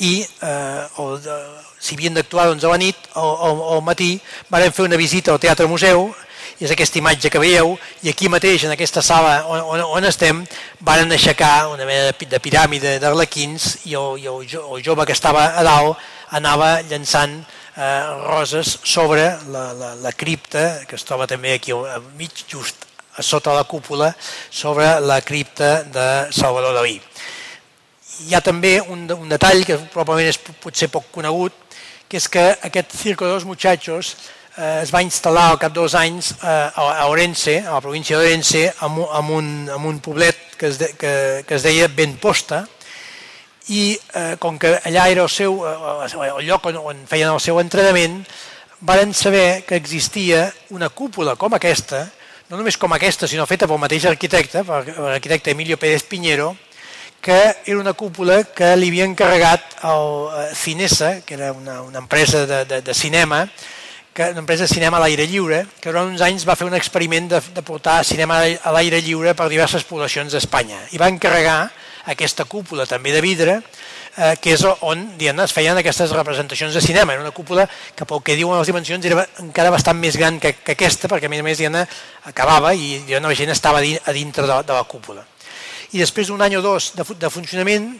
i eh, o, de, si havien d'actuar doncs, a la nit o, o, o al matí van fer una visita al Teatre Museu i és aquesta imatge que veieu, i aquí mateix, en aquesta sala on, on, on estem, van aixecar una mena de, de piràmide d'arlequins i, el, i el, el jove que estava a dalt anava llançant eh, roses sobre la, la, la cripta, que es troba també aquí al mig, just a sota la cúpula, sobre la cripta de Salvador Dalí. Hi ha també un, un detall que probablement és potser poc conegut, que és que aquest Circo de los Muchachos eh, es va instal·lar al cap dos anys eh, a Orense, a la província d'Orense, amb, amb, un, amb un poblet que es, de, que, que es deia Benposta, i eh, com que allà era el, seu, eh, el lloc on, on feien el seu entrenament, varen saber que existia una cúpula com aquesta, no només com aquesta, sinó feta pel mateix arquitecte, l'arquitecte Emilio Pérez Piñero, que era una cúpula que li havia encarregat al eh, Cinesa, que era una, una empresa de, de, de cinema, que, una empresa de cinema a l'aire lliure, que durant uns anys va fer un experiment de, de portar cinema a l'aire lliure per diverses poblacions d'Espanya. I va encarregar aquesta cúpula també de vidre, eh, que és on diguem, es feien aquestes representacions de cinema. Era una cúpula que pel que diuen les dimensions era encara bastant més gran que, que aquesta, perquè a més a més diguem, acabava i diguem, la gent estava a dintre de, de la cúpula. I després d'un any o dos de, de funcionament,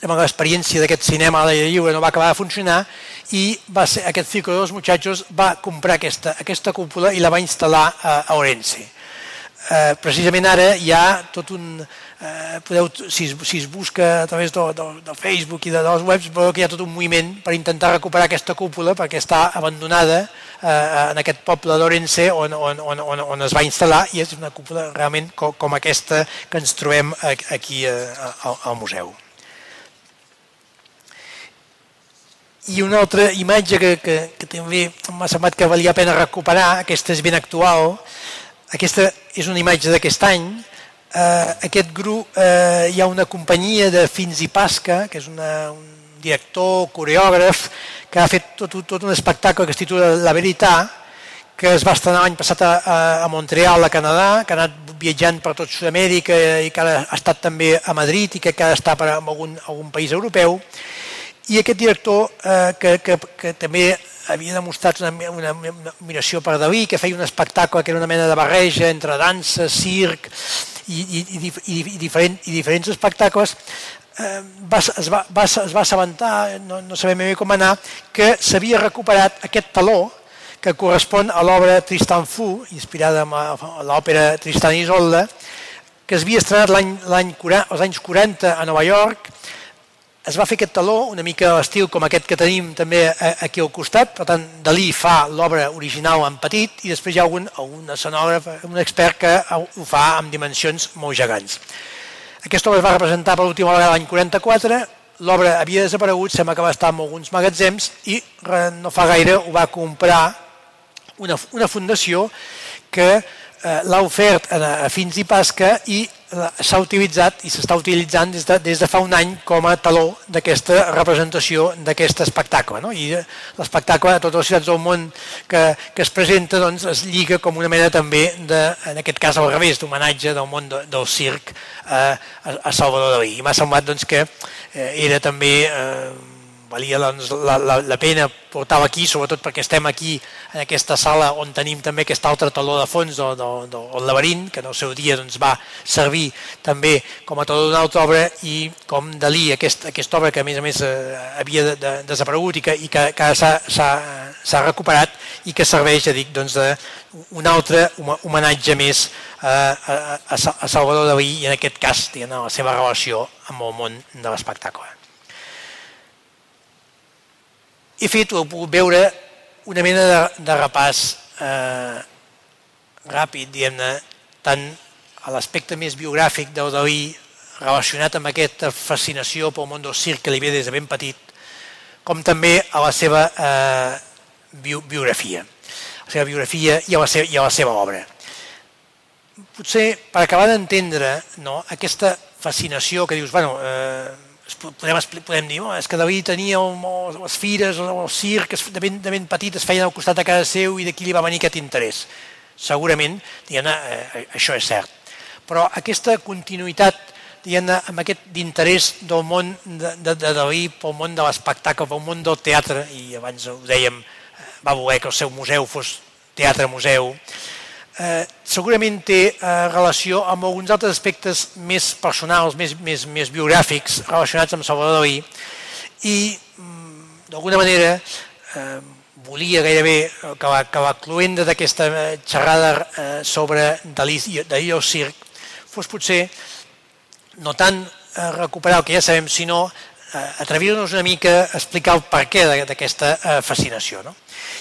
l'experiència d'aquest cinema a l'aire lliure no va acabar de funcionar i va ser, aquest Circo de los Muchachos va comprar aquesta, aquesta cúpula i la va instal·lar a, a Orense. Eh, precisament ara hi ha tot un, eh, podeu, si, es, si es busca a través de, de, de Facebook i de, de les webs, veureu que hi ha tot un moviment per intentar recuperar aquesta cúpula perquè està abandonada eh, en aquest poble d'Orense on, on, on, on, on es va instal·lar i és una cúpula realment com, com aquesta que ens trobem aquí eh, al, al museu. I una altra imatge que, que, que també m'ha semblat que valia pena recuperar, aquesta és ben actual, aquesta és una imatge d'aquest any, eh, aquest grup eh, hi ha una companyia de Fins i Pasca, que és una, un director, coreògraf, que ha fet tot, tot un espectacle que es titula La Veritat, que es va estrenar l'any passat a, a Montreal, a Canadà, que ha anat viatjant per tot Sud-amèrica i que ha estat també a Madrid i que ha d'estar per algun, algun país europeu. I aquest director, eh, que, que, que també havia demostrat una, una, una admiració per Dalí, que feia un espectacle que era una mena de barreja entre dansa, circ, i, i, i, i, diferent, i diferents espectacles, eh, va, es, va, va, es va assabentar, no, no sabem bé com anar, que s'havia recuperat aquest taló que correspon a l'obra Tristan Fu, inspirada en l'òpera Tristan i Isolda, que es estrenat l'any als anys 40 a Nova York es va fer aquest taló una mica a l'estil com aquest que tenim també aquí al costat, per tant Dalí fa l'obra original en petit i després hi ha algun, algun escenògraf, un expert que ho fa amb dimensions molt gegants. Aquesta obra es va representar per l'última vegada l'any 44, l'obra havia desaparegut, sembla que va estar en alguns magatzems i no fa gaire ho va comprar una, una fundació que eh, l'ha ofert a, fins i pasca i s'ha utilitzat i s'està utilitzant des de, des de fa un any com a taló d'aquesta representació d'aquest espectacle. No? I eh, l'espectacle a totes les ciutats del món que, que es presenta doncs, es lliga com una mena també, de, en aquest cas al revés, d'homenatge del món de, del circ eh, a, a Salvador Dalí. I m'ha semblat doncs, que eh, era també eh, valia doncs, la, la, la pena portar-ho aquí, sobretot perquè estem aquí en aquesta sala on tenim també aquest altre taló de fons del, del, del laberint, que en el seu dia doncs, va servir també com a taló d'una altra obra i com Dalí, aquest, aquesta obra que a més a més eh, havia de, de, desaparegut i que, i que, que s'ha recuperat i que serveix, ja dic, doncs, de un altre homenatge més a, a, a Salvador Dalí i en aquest cas diguem, la seva relació amb el món de l'espectacle he fet o he pogut veure una mena de, de repàs eh, ràpid, diguem-ne, tant a l'aspecte més biogràfic del Dalí relacionat amb aquesta fascinació pel món del circ que li ve des de ben petit, com també a la seva eh, bi biografia, la seva biografia i a la seva, i a la seva obra. Potser per acabar d'entendre no, aquesta fascinació que dius, bueno, eh, podem, podem dir, oh, és que David tenia les fires, el circ, de ben, de ben petit es feien al costat de casa seu i d'aquí li va venir aquest interès. Segurament, diguem eh, això és cert. Però aquesta continuïtat diguem amb aquest d'interès del món de, de, de Dalí pel món de l'espectacle, pel món del teatre, i abans ho dèiem, eh, va voler que el seu museu fos teatre-museu, eh, segurament té eh, relació amb alguns altres aspectes més personals, més, més, més biogràfics relacionats amb Salvador Dalí. I mm, d'alguna manera eh, volia gairebé que la, que la cluenda d'aquesta xerrada eh, sobre Dalí, Dalí el circ fos potser no tant eh, recuperar el que ja sabem, sinó eh, atrevir-nos una mica a explicar el perquè d'aquesta eh, fascinació. No?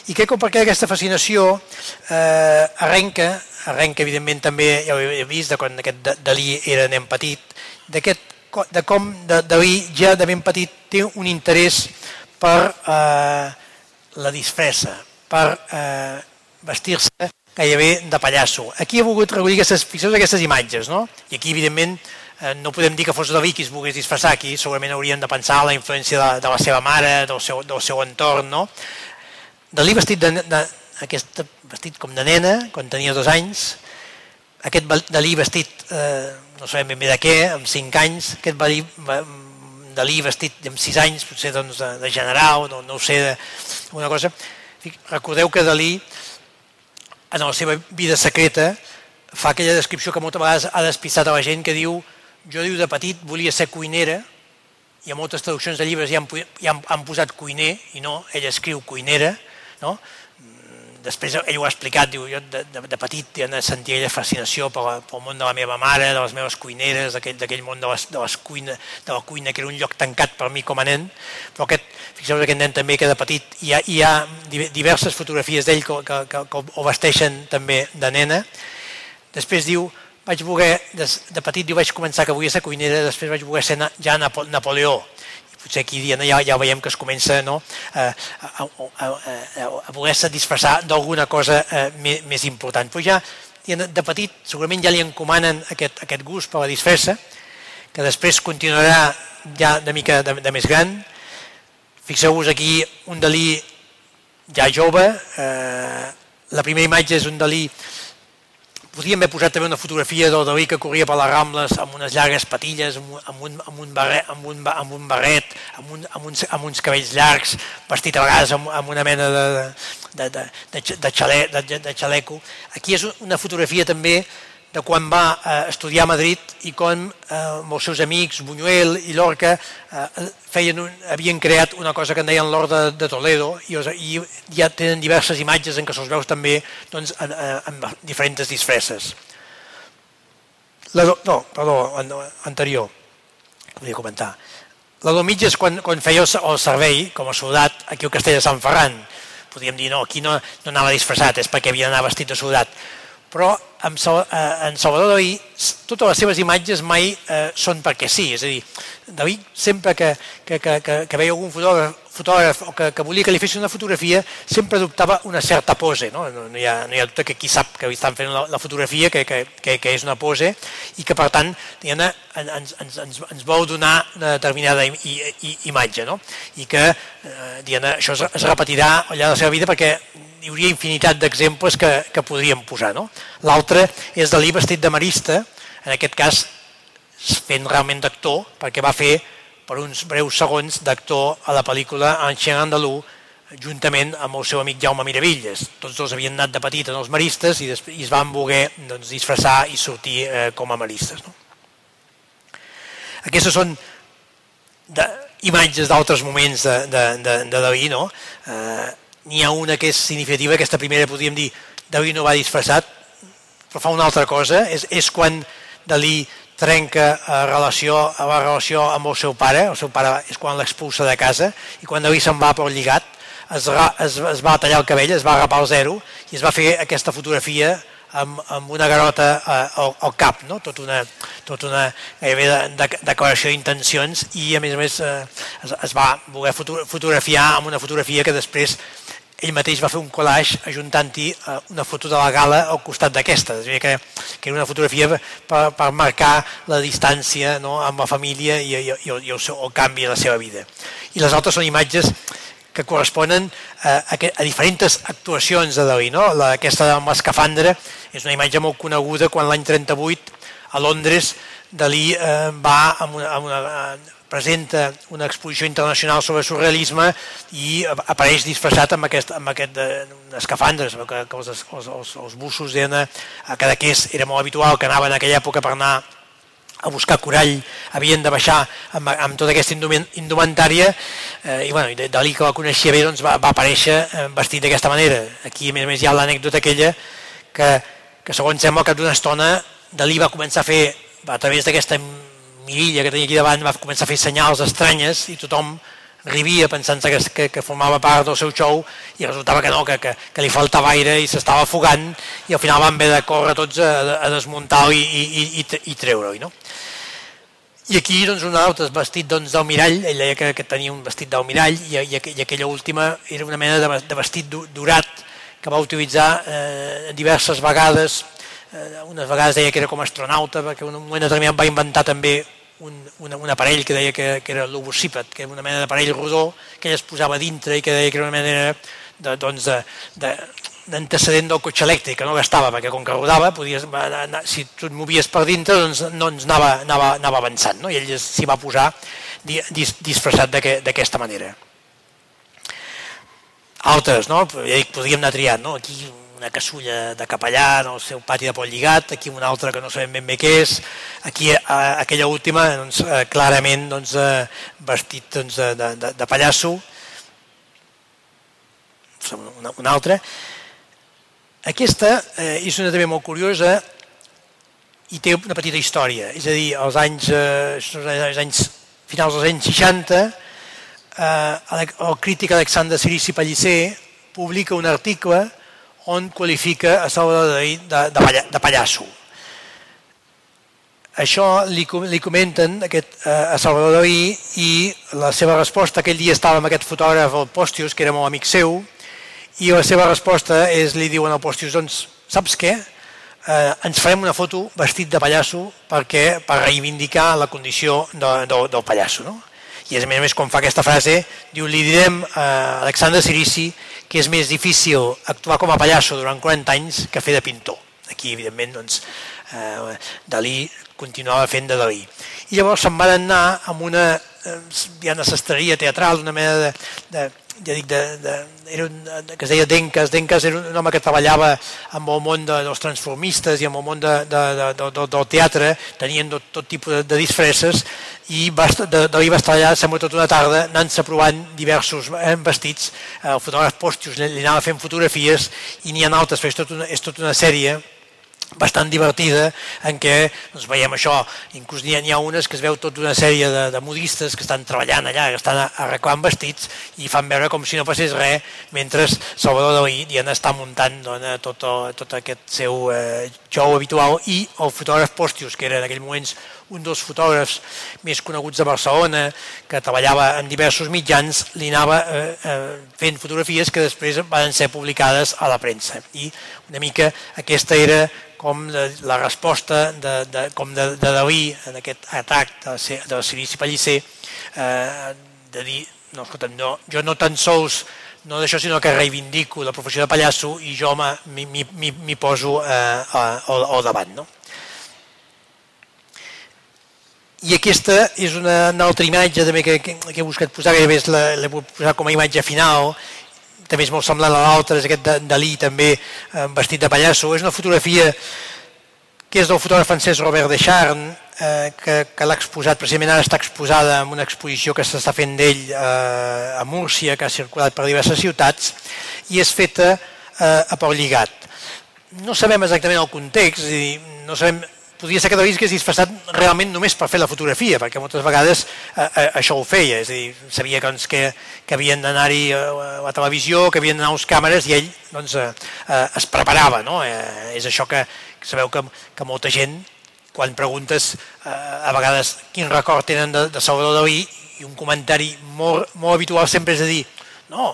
I crec que el perquè d'aquesta fascinació eh, arrenca, arrenca evidentment també, ja ho he vist, de quan aquest Dalí era nen petit, de com Dalí ja de ben petit té un interès per eh, la disfressa, per eh, vestir-se gairebé de pallasso. Aquí he volgut recollir aquestes, aquestes imatges, no? I aquí, evidentment, eh, no podem dir que fos Dalí qui es volgués disfressar, aquí segurament hauríem de pensar la influència de, de la seva mare, del seu, del seu entorn, no? Dalí vestit, de, de, aquest vestit com de nena, quan tenia dos anys, aquest Dalí vestit, eh, no sabem ben bé de què, amb cinc anys, aquest Dalí, Dalí vestit amb sis anys, potser doncs, de, de general, no, no ho sé, de, una cosa. Recordeu que Dalí, en la seva vida secreta, fa aquella descripció que moltes vegades ha despistat a la gent que diu jo diu de petit volia ser cuinera i a moltes traduccions de llibres ja han, ja han, han posat cuiner i no, ell escriu cuinera no? Mm, després ell ho ha explicat, diu, jo de, de, de petit ja sentia aquella fascinació pel, pel món de la meva mare, de les meves cuineres, d'aquell món de, les, de, les cuina, de la cuina, que era un lloc tancat per mi com a nen, però aquest, fixeu aquest nen també que de petit hi ha, hi ha diverses fotografies d'ell que, que, que, que ho vesteixen també de nena. Després diu, vaig voler, de, de petit diu, vaig començar que volia ser cuinera, després vaig voler ser ja Napo, Napoleó. Potser aquí ja, ja veiem que es comença no, a, a, a, a, voler-se disfressar d'alguna cosa eh, més, més important. Però ja de petit segurament ja li encomanen aquest, aquest gust per la disfressa, que després continuarà ja de mica de, de més gran. Fixeu-vos aquí un Dalí ja jove, eh, la primera imatge és un Dalí Podríem haver posat també una fotografia del Dalí que corria per les Rambles amb unes llargues patilles, amb un, amb un, barret, amb un, amb un barret, amb, un, amb, uns, amb uns cabells llargs, vestit a vegades amb, amb una mena de, de, de, de, de, de, de xaleco. Aquí és una fotografia també de quan va eh, estudiar a Madrid i com eh, amb els seus amics Buñuel i Lorca eh, feien un, havien creat una cosa que en deien l'Hort de, Toledo i, i ja tenen diverses imatges en què se'ls veus també doncs, en, en, en diferents disfresses. La, no, perdó, anterior, volia comentar. La do mitja és quan, quan feia el servei com a soldat aquí al castell de Sant Ferran. Podríem dir, no, aquí no, no anava disfressat, és perquè havia d'anar vestit de soldat però en, eh, en Salvador Dalí totes les seves imatges mai eh, són perquè sí, és a dir, Dalí sempre que, que, que, que veia algun fotògraf, fotògraf o que, que volia que li fessin una fotografia sempre adoptava una certa pose, no? No, hi, ha, no hi ha dubte que qui sap que estan fent la, la fotografia, que, que, que, que és una pose, i que per tant ens, ens, ens, ens vol donar una determinada i, i, imatge, no? i que eh, diguem, això es, es repetirà al llarg de la seva vida perquè hi hauria infinitat d'exemples que, que podríem posar. No? L'altre és Dalí vestit de marista, en aquest cas fent realment d'actor, perquè va fer per uns breus segons d'actor a la pel·lícula En Chien Andalú, juntament amb el seu amic Jaume Miravilles. Tots dos havien anat de petit en els maristes i, i es van voler doncs, disfressar i sortir eh, com a maristes. No? Aquestes són de, imatges d'altres moments de, de, de, de Dalí, no? Eh, N'hi ha una que és significativa, aquesta primera podríem dir Dalí no va disfressat, però fa una altra cosa, és, és quan Dalí trenca a relació, a la relació amb el seu pare, el seu pare és quan l'expulsa de casa, i quan David se'n va per lligat, es, es, es va tallar el cabell, es va agafar al zero, i es va fer aquesta fotografia amb, amb una garota eh, al, al cap, no? tot una, tot una gairebé de, de, declaració d'intencions i a més a més eh, es, es va voler fotografiar amb una fotografia que després ell mateix va fer un collage ajuntant-hi eh, una foto de la gala al costat d'aquesta, que, que era una fotografia per, per marcar la distància no, amb la família i, i, i, el, i el, seu, el canvi a la seva vida. I les altres són imatges que corresponen a, a, a diferents actuacions de Dalí. No? La, aquesta amb l'escafandra és una imatge molt coneguda quan l'any 38 a Londres Dalí eh, va amb una, amb una, presenta una exposició internacional sobre surrealisme i apareix disfressat amb aquest, amb aquest eh, escafandres, que, que els, els, els, els bussos deien a Cadaqués era molt habitual que anaven en aquella època per anar a buscar corall, havien de baixar amb, amb tota aquesta indumentària eh, i bueno, Dalí que la coneixia bé doncs va, va aparèixer eh, vestit d'aquesta manera. Aquí a més a més hi ha l'anècdota aquella que, que segons sembla que d'una estona Dalí va començar a fer a través d'aquesta mirilla que tenia aquí davant va començar a fer senyals estranyes i tothom rivia pensant que, que, que formava part del seu show i resultava que no, que, que, que li faltava aire i s'estava afogant i al final van haver de córrer tots a, a desmuntar-ho i, i, i, i treure-ho. No? I aquí doncs, un altre vestit doncs, del mirall, ell deia que, que tenia un vestit del mirall i, i, i aquella última era una mena de, de vestit durat que va utilitzar eh, diverses vegades, eh, unes vegades deia que era com astronauta, perquè en un moment determinat va inventar també un, un, un aparell que deia que, que era l'ovocíped, que era una mena d'aparell rodó que ell es posava dintre i que deia que era una mena de, doncs, de, de, d'antecedent del cotxe elèctric, que no gastava, perquè com que rodava, podies, anar, si tu et movies per dintre, doncs no ens anava, anava, anava avançant, no? i ell s'hi va posar dis, disfressat d'aquesta manera. Altres, no? Ja dic, podríem anar triant, no? Aquí una casulla de capellà en el seu pati de Pol Lligat, aquí una altra que no sabem ben bé què és, aquí a, aquella última doncs, eh, clarament doncs, eh, vestit doncs, de, de, de pallasso, una, una altra. Aquesta eh, és una també molt curiosa i té una petita història, és a dir, als anys, eh, als anys finals dels anys 60, eh, el crític Alexandre Sirici Pellicer publica un article on qualifica a Salvador Dalí de, de, de pallasso. Això li, li comenten aquest, eh, a Salvador Dalí i la seva resposta, aquell dia estava amb aquest fotògraf, el Postius, que era molt amic seu, i la seva resposta és, li diuen al Postius, doncs, saps què? Eh, ens farem una foto vestit de pallasso perquè per reivindicar la condició de, de, del pallasso. No? I a més a més, quan fa aquesta frase, diu, li direm a Alexandre Sirici que és més difícil actuar com a pallasso durant 40 anys que fer de pintor. Aquí, evidentment, doncs, eh, Dalí continuava fent de Dalí. I llavors se'n van anar amb una, eh, ja una sastreria teatral, una mena de, de ja dic, de, de, era un, que es deia Dencas, Dencas era un home que treballava amb el món de, dels transformistes i amb el món de, de, de, de, del teatre, tenien tot, tot tipus de, de disfresses i va, de, de va estar allà, sembla tota una tarda, anant-se provant diversos eh, vestits, el fotògraf Postius li anava fent fotografies i n'hi ha altres, però és tota una, és una sèrie bastant divertida en què doncs, veiem això, inclús n'hi ha, ha unes que es veu tota una sèrie de, de modistes que estan treballant allà, que estan arreglant vestits i fan veure com si no passés res mentre Salvador Dalí ja n'està muntant dona, tot, tot aquest seu eh, show habitual i el fotògraf Postius, que era en aquells moments un dels fotògrafs més coneguts de Barcelona, que treballava en diversos mitjans, li anava eh, eh, fent fotografies que després van ser publicades a la premsa. I una mica aquesta era com de, la resposta de, de, com de, de Dalí en aquest atac de, de Silici Pellicer eh, de dir, no, escolta'm, no, jo no tan sols no d'això, sinó que reivindico la professió de pallasso i jo m'hi poso eh, al, davant. No? I aquesta és una, una altra imatge també que, que, que he buscat posar, gairebé l'he posat com a imatge final, també és molt semblant a l'altre, és aquest Dalí també eh, vestit de pallasso. És una fotografia que és del fotògraf francès Robert Descharn, eh, que, que l'ha exposat, precisament ara està exposada en una exposició que s'està fent d'ell eh, a Múrcia, que ha circulat per diverses ciutats, i és feta eh, a Port Lligat. No sabem exactament el context, és dir, no sabem podria ser que Dalí hagués disfressat realment només per fer la fotografia, perquè moltes vegades eh, eh, això ho feia, és a dir, sabia doncs, que, que havien d'anar-hi a la televisió, que havien d'anar a les càmeres i ell doncs, eh, eh, es preparava. No? Eh, és això que sabeu que, que molta gent, quan preguntes eh, a vegades quin record tenen de, de Salvador Dalí, i un comentari molt, molt habitual sempre és de dir no,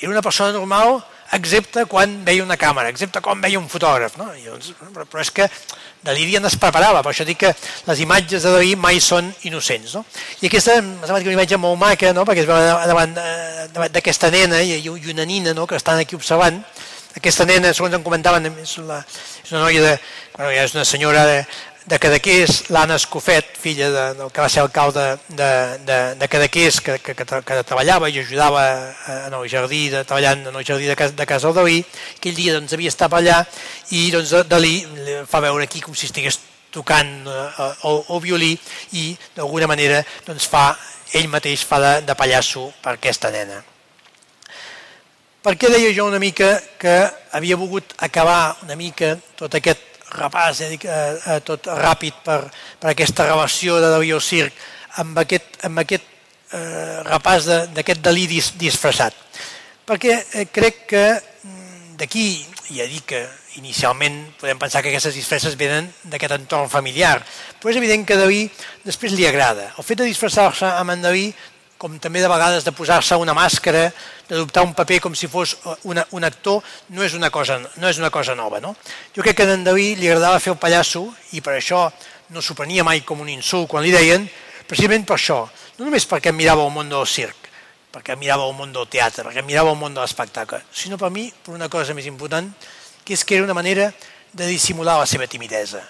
era una persona normal excepte quan veia una càmera, excepte quan veia un fotògraf. No? I doncs, però, però és que Dalí no es preparava, per això dic que les imatges de Dalí mai són innocents. No? I aquesta m'ha semblat una imatge molt maca, no? perquè es veu davant, davant d'aquesta nena i una nina no? que estan aquí observant. Aquesta nena, segons em comentaven, és, la, és una noia de, bueno, ja és una senyora de, de Cadaqués, l'Anna Escofet, filla de, del que va ser alcalde de, de, de Cadaqués, que, que, que, que treballava i ajudava en el jardí, de, treballant en el jardí de, casa, de casa del Dalí, aquell dia doncs, havia estat allà i doncs, Dalí fa veure aquí com si estigués tocant eh, el, el violí i d'alguna manera doncs, fa, ell mateix fa de, de pallasso per aquesta nena. Per què deia jo una mica que havia volgut acabar una mica tot aquest repàs eh, eh, tot ràpid per, per aquesta relació de al circ amb aquest, amb aquest eh, repàs d'aquest Dalí dis, disfressat. Perquè eh, crec que mm, d'aquí, ja dic que inicialment podem pensar que aquestes disfresses venen d'aquest entorn familiar, però és evident que Dalí després li agrada. El fet de disfressar-se amb en Dalí com també de vegades de posar-se una màscara, d'adoptar un paper com si fos uh, una, un actor, no és una cosa, no és una cosa nova. No? Jo crec que a en David li agradava fer el pallasso i per això no s'ho prenia mai com un insult quan li deien, precisament per això, no només perquè mirava el món del circ, perquè mirava el món del teatre, perquè mirava el món de l'espectacle, sinó per mi per una cosa més important, que és que era una manera de dissimular la seva timidesa.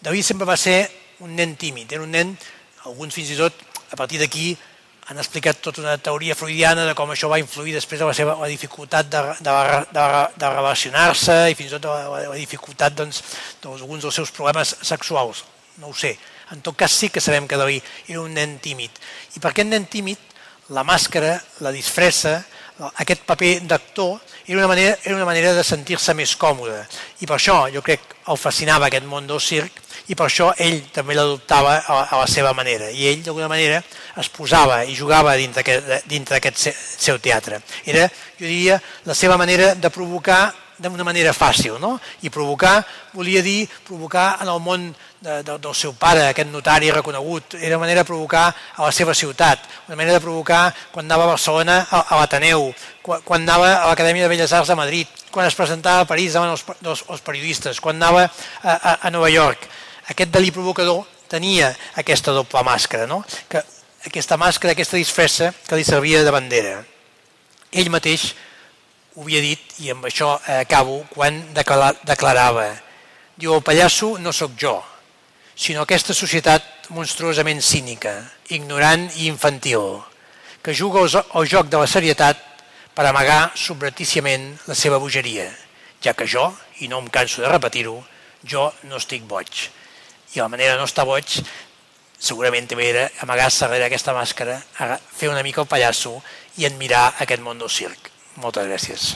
David sempre va ser un nen tímid, era un nen, alguns fins i tot, a partir d'aquí, han explicat tota una teoria freudiana de com això va influir després de la seva la dificultat de, de, de, de relacionar-se i fins i tot la, la dificultat doncs, d'alguns dels seus problemes sexuals. No ho sé. En tot cas sí que sabem que Dalí era un nen tímid. I per aquest nen tímid, la màscara, la disfressa, aquest paper d'actor era una manera, era una manera de sentir-se més còmode. I per això jo crec el fascinava aquest món del circ i per això ell també l'adoptava a, a la seva manera i ell d'alguna manera es posava i jugava dintre d'aquest seu teatre. Era, jo diria, la seva manera de provocar d'una manera fàcil, no? I provocar, volia dir, provocar en el món de, de, del seu pare, aquest notari reconegut, era una manera de provocar a la seva ciutat, una manera de provocar quan anava a Barcelona a, a l'Ateneu, quan, quan anava a l'Acadèmia de Belles Arts de Madrid, quan es presentava a París davant els, els, els periodistes, quan anava a, a, a Nova York aquest Dalí provocador tenia aquesta doble màscara, no? que aquesta màscara, aquesta disfressa que li servia de bandera. Ell mateix ho havia dit, i amb això acabo, quan declarava diu, el pallasso no sóc jo, sinó aquesta societat monstruosament cínica, ignorant i infantil, que juga al joc de la serietat per amagar subretíciament la seva bogeria, ja que jo, i no em canso de repetir-ho, jo no estic boig i la manera de no estar boig segurament també era amagar-se darrere aquesta màscara, fer una mica el pallasso i admirar aquest món del circ. Moltes gràcies.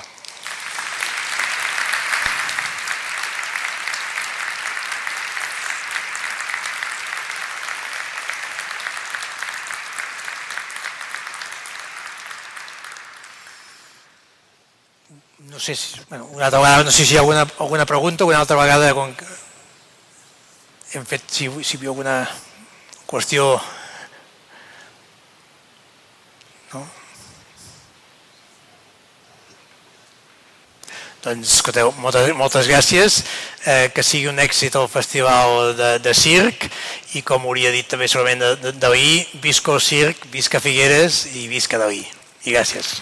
No sé si, bueno, una altra vegada, no sé si hi ha alguna, alguna pregunta, una altra vegada quan, hem fet, si, si havia alguna qüestió no? Doncs, escolteu, moltes, moltes gràcies, eh, que sigui un èxit el festival de, de circ i com hauria dit també segurament Dalí, visca el circ, visca Figueres i visca Dalí. I gràcies.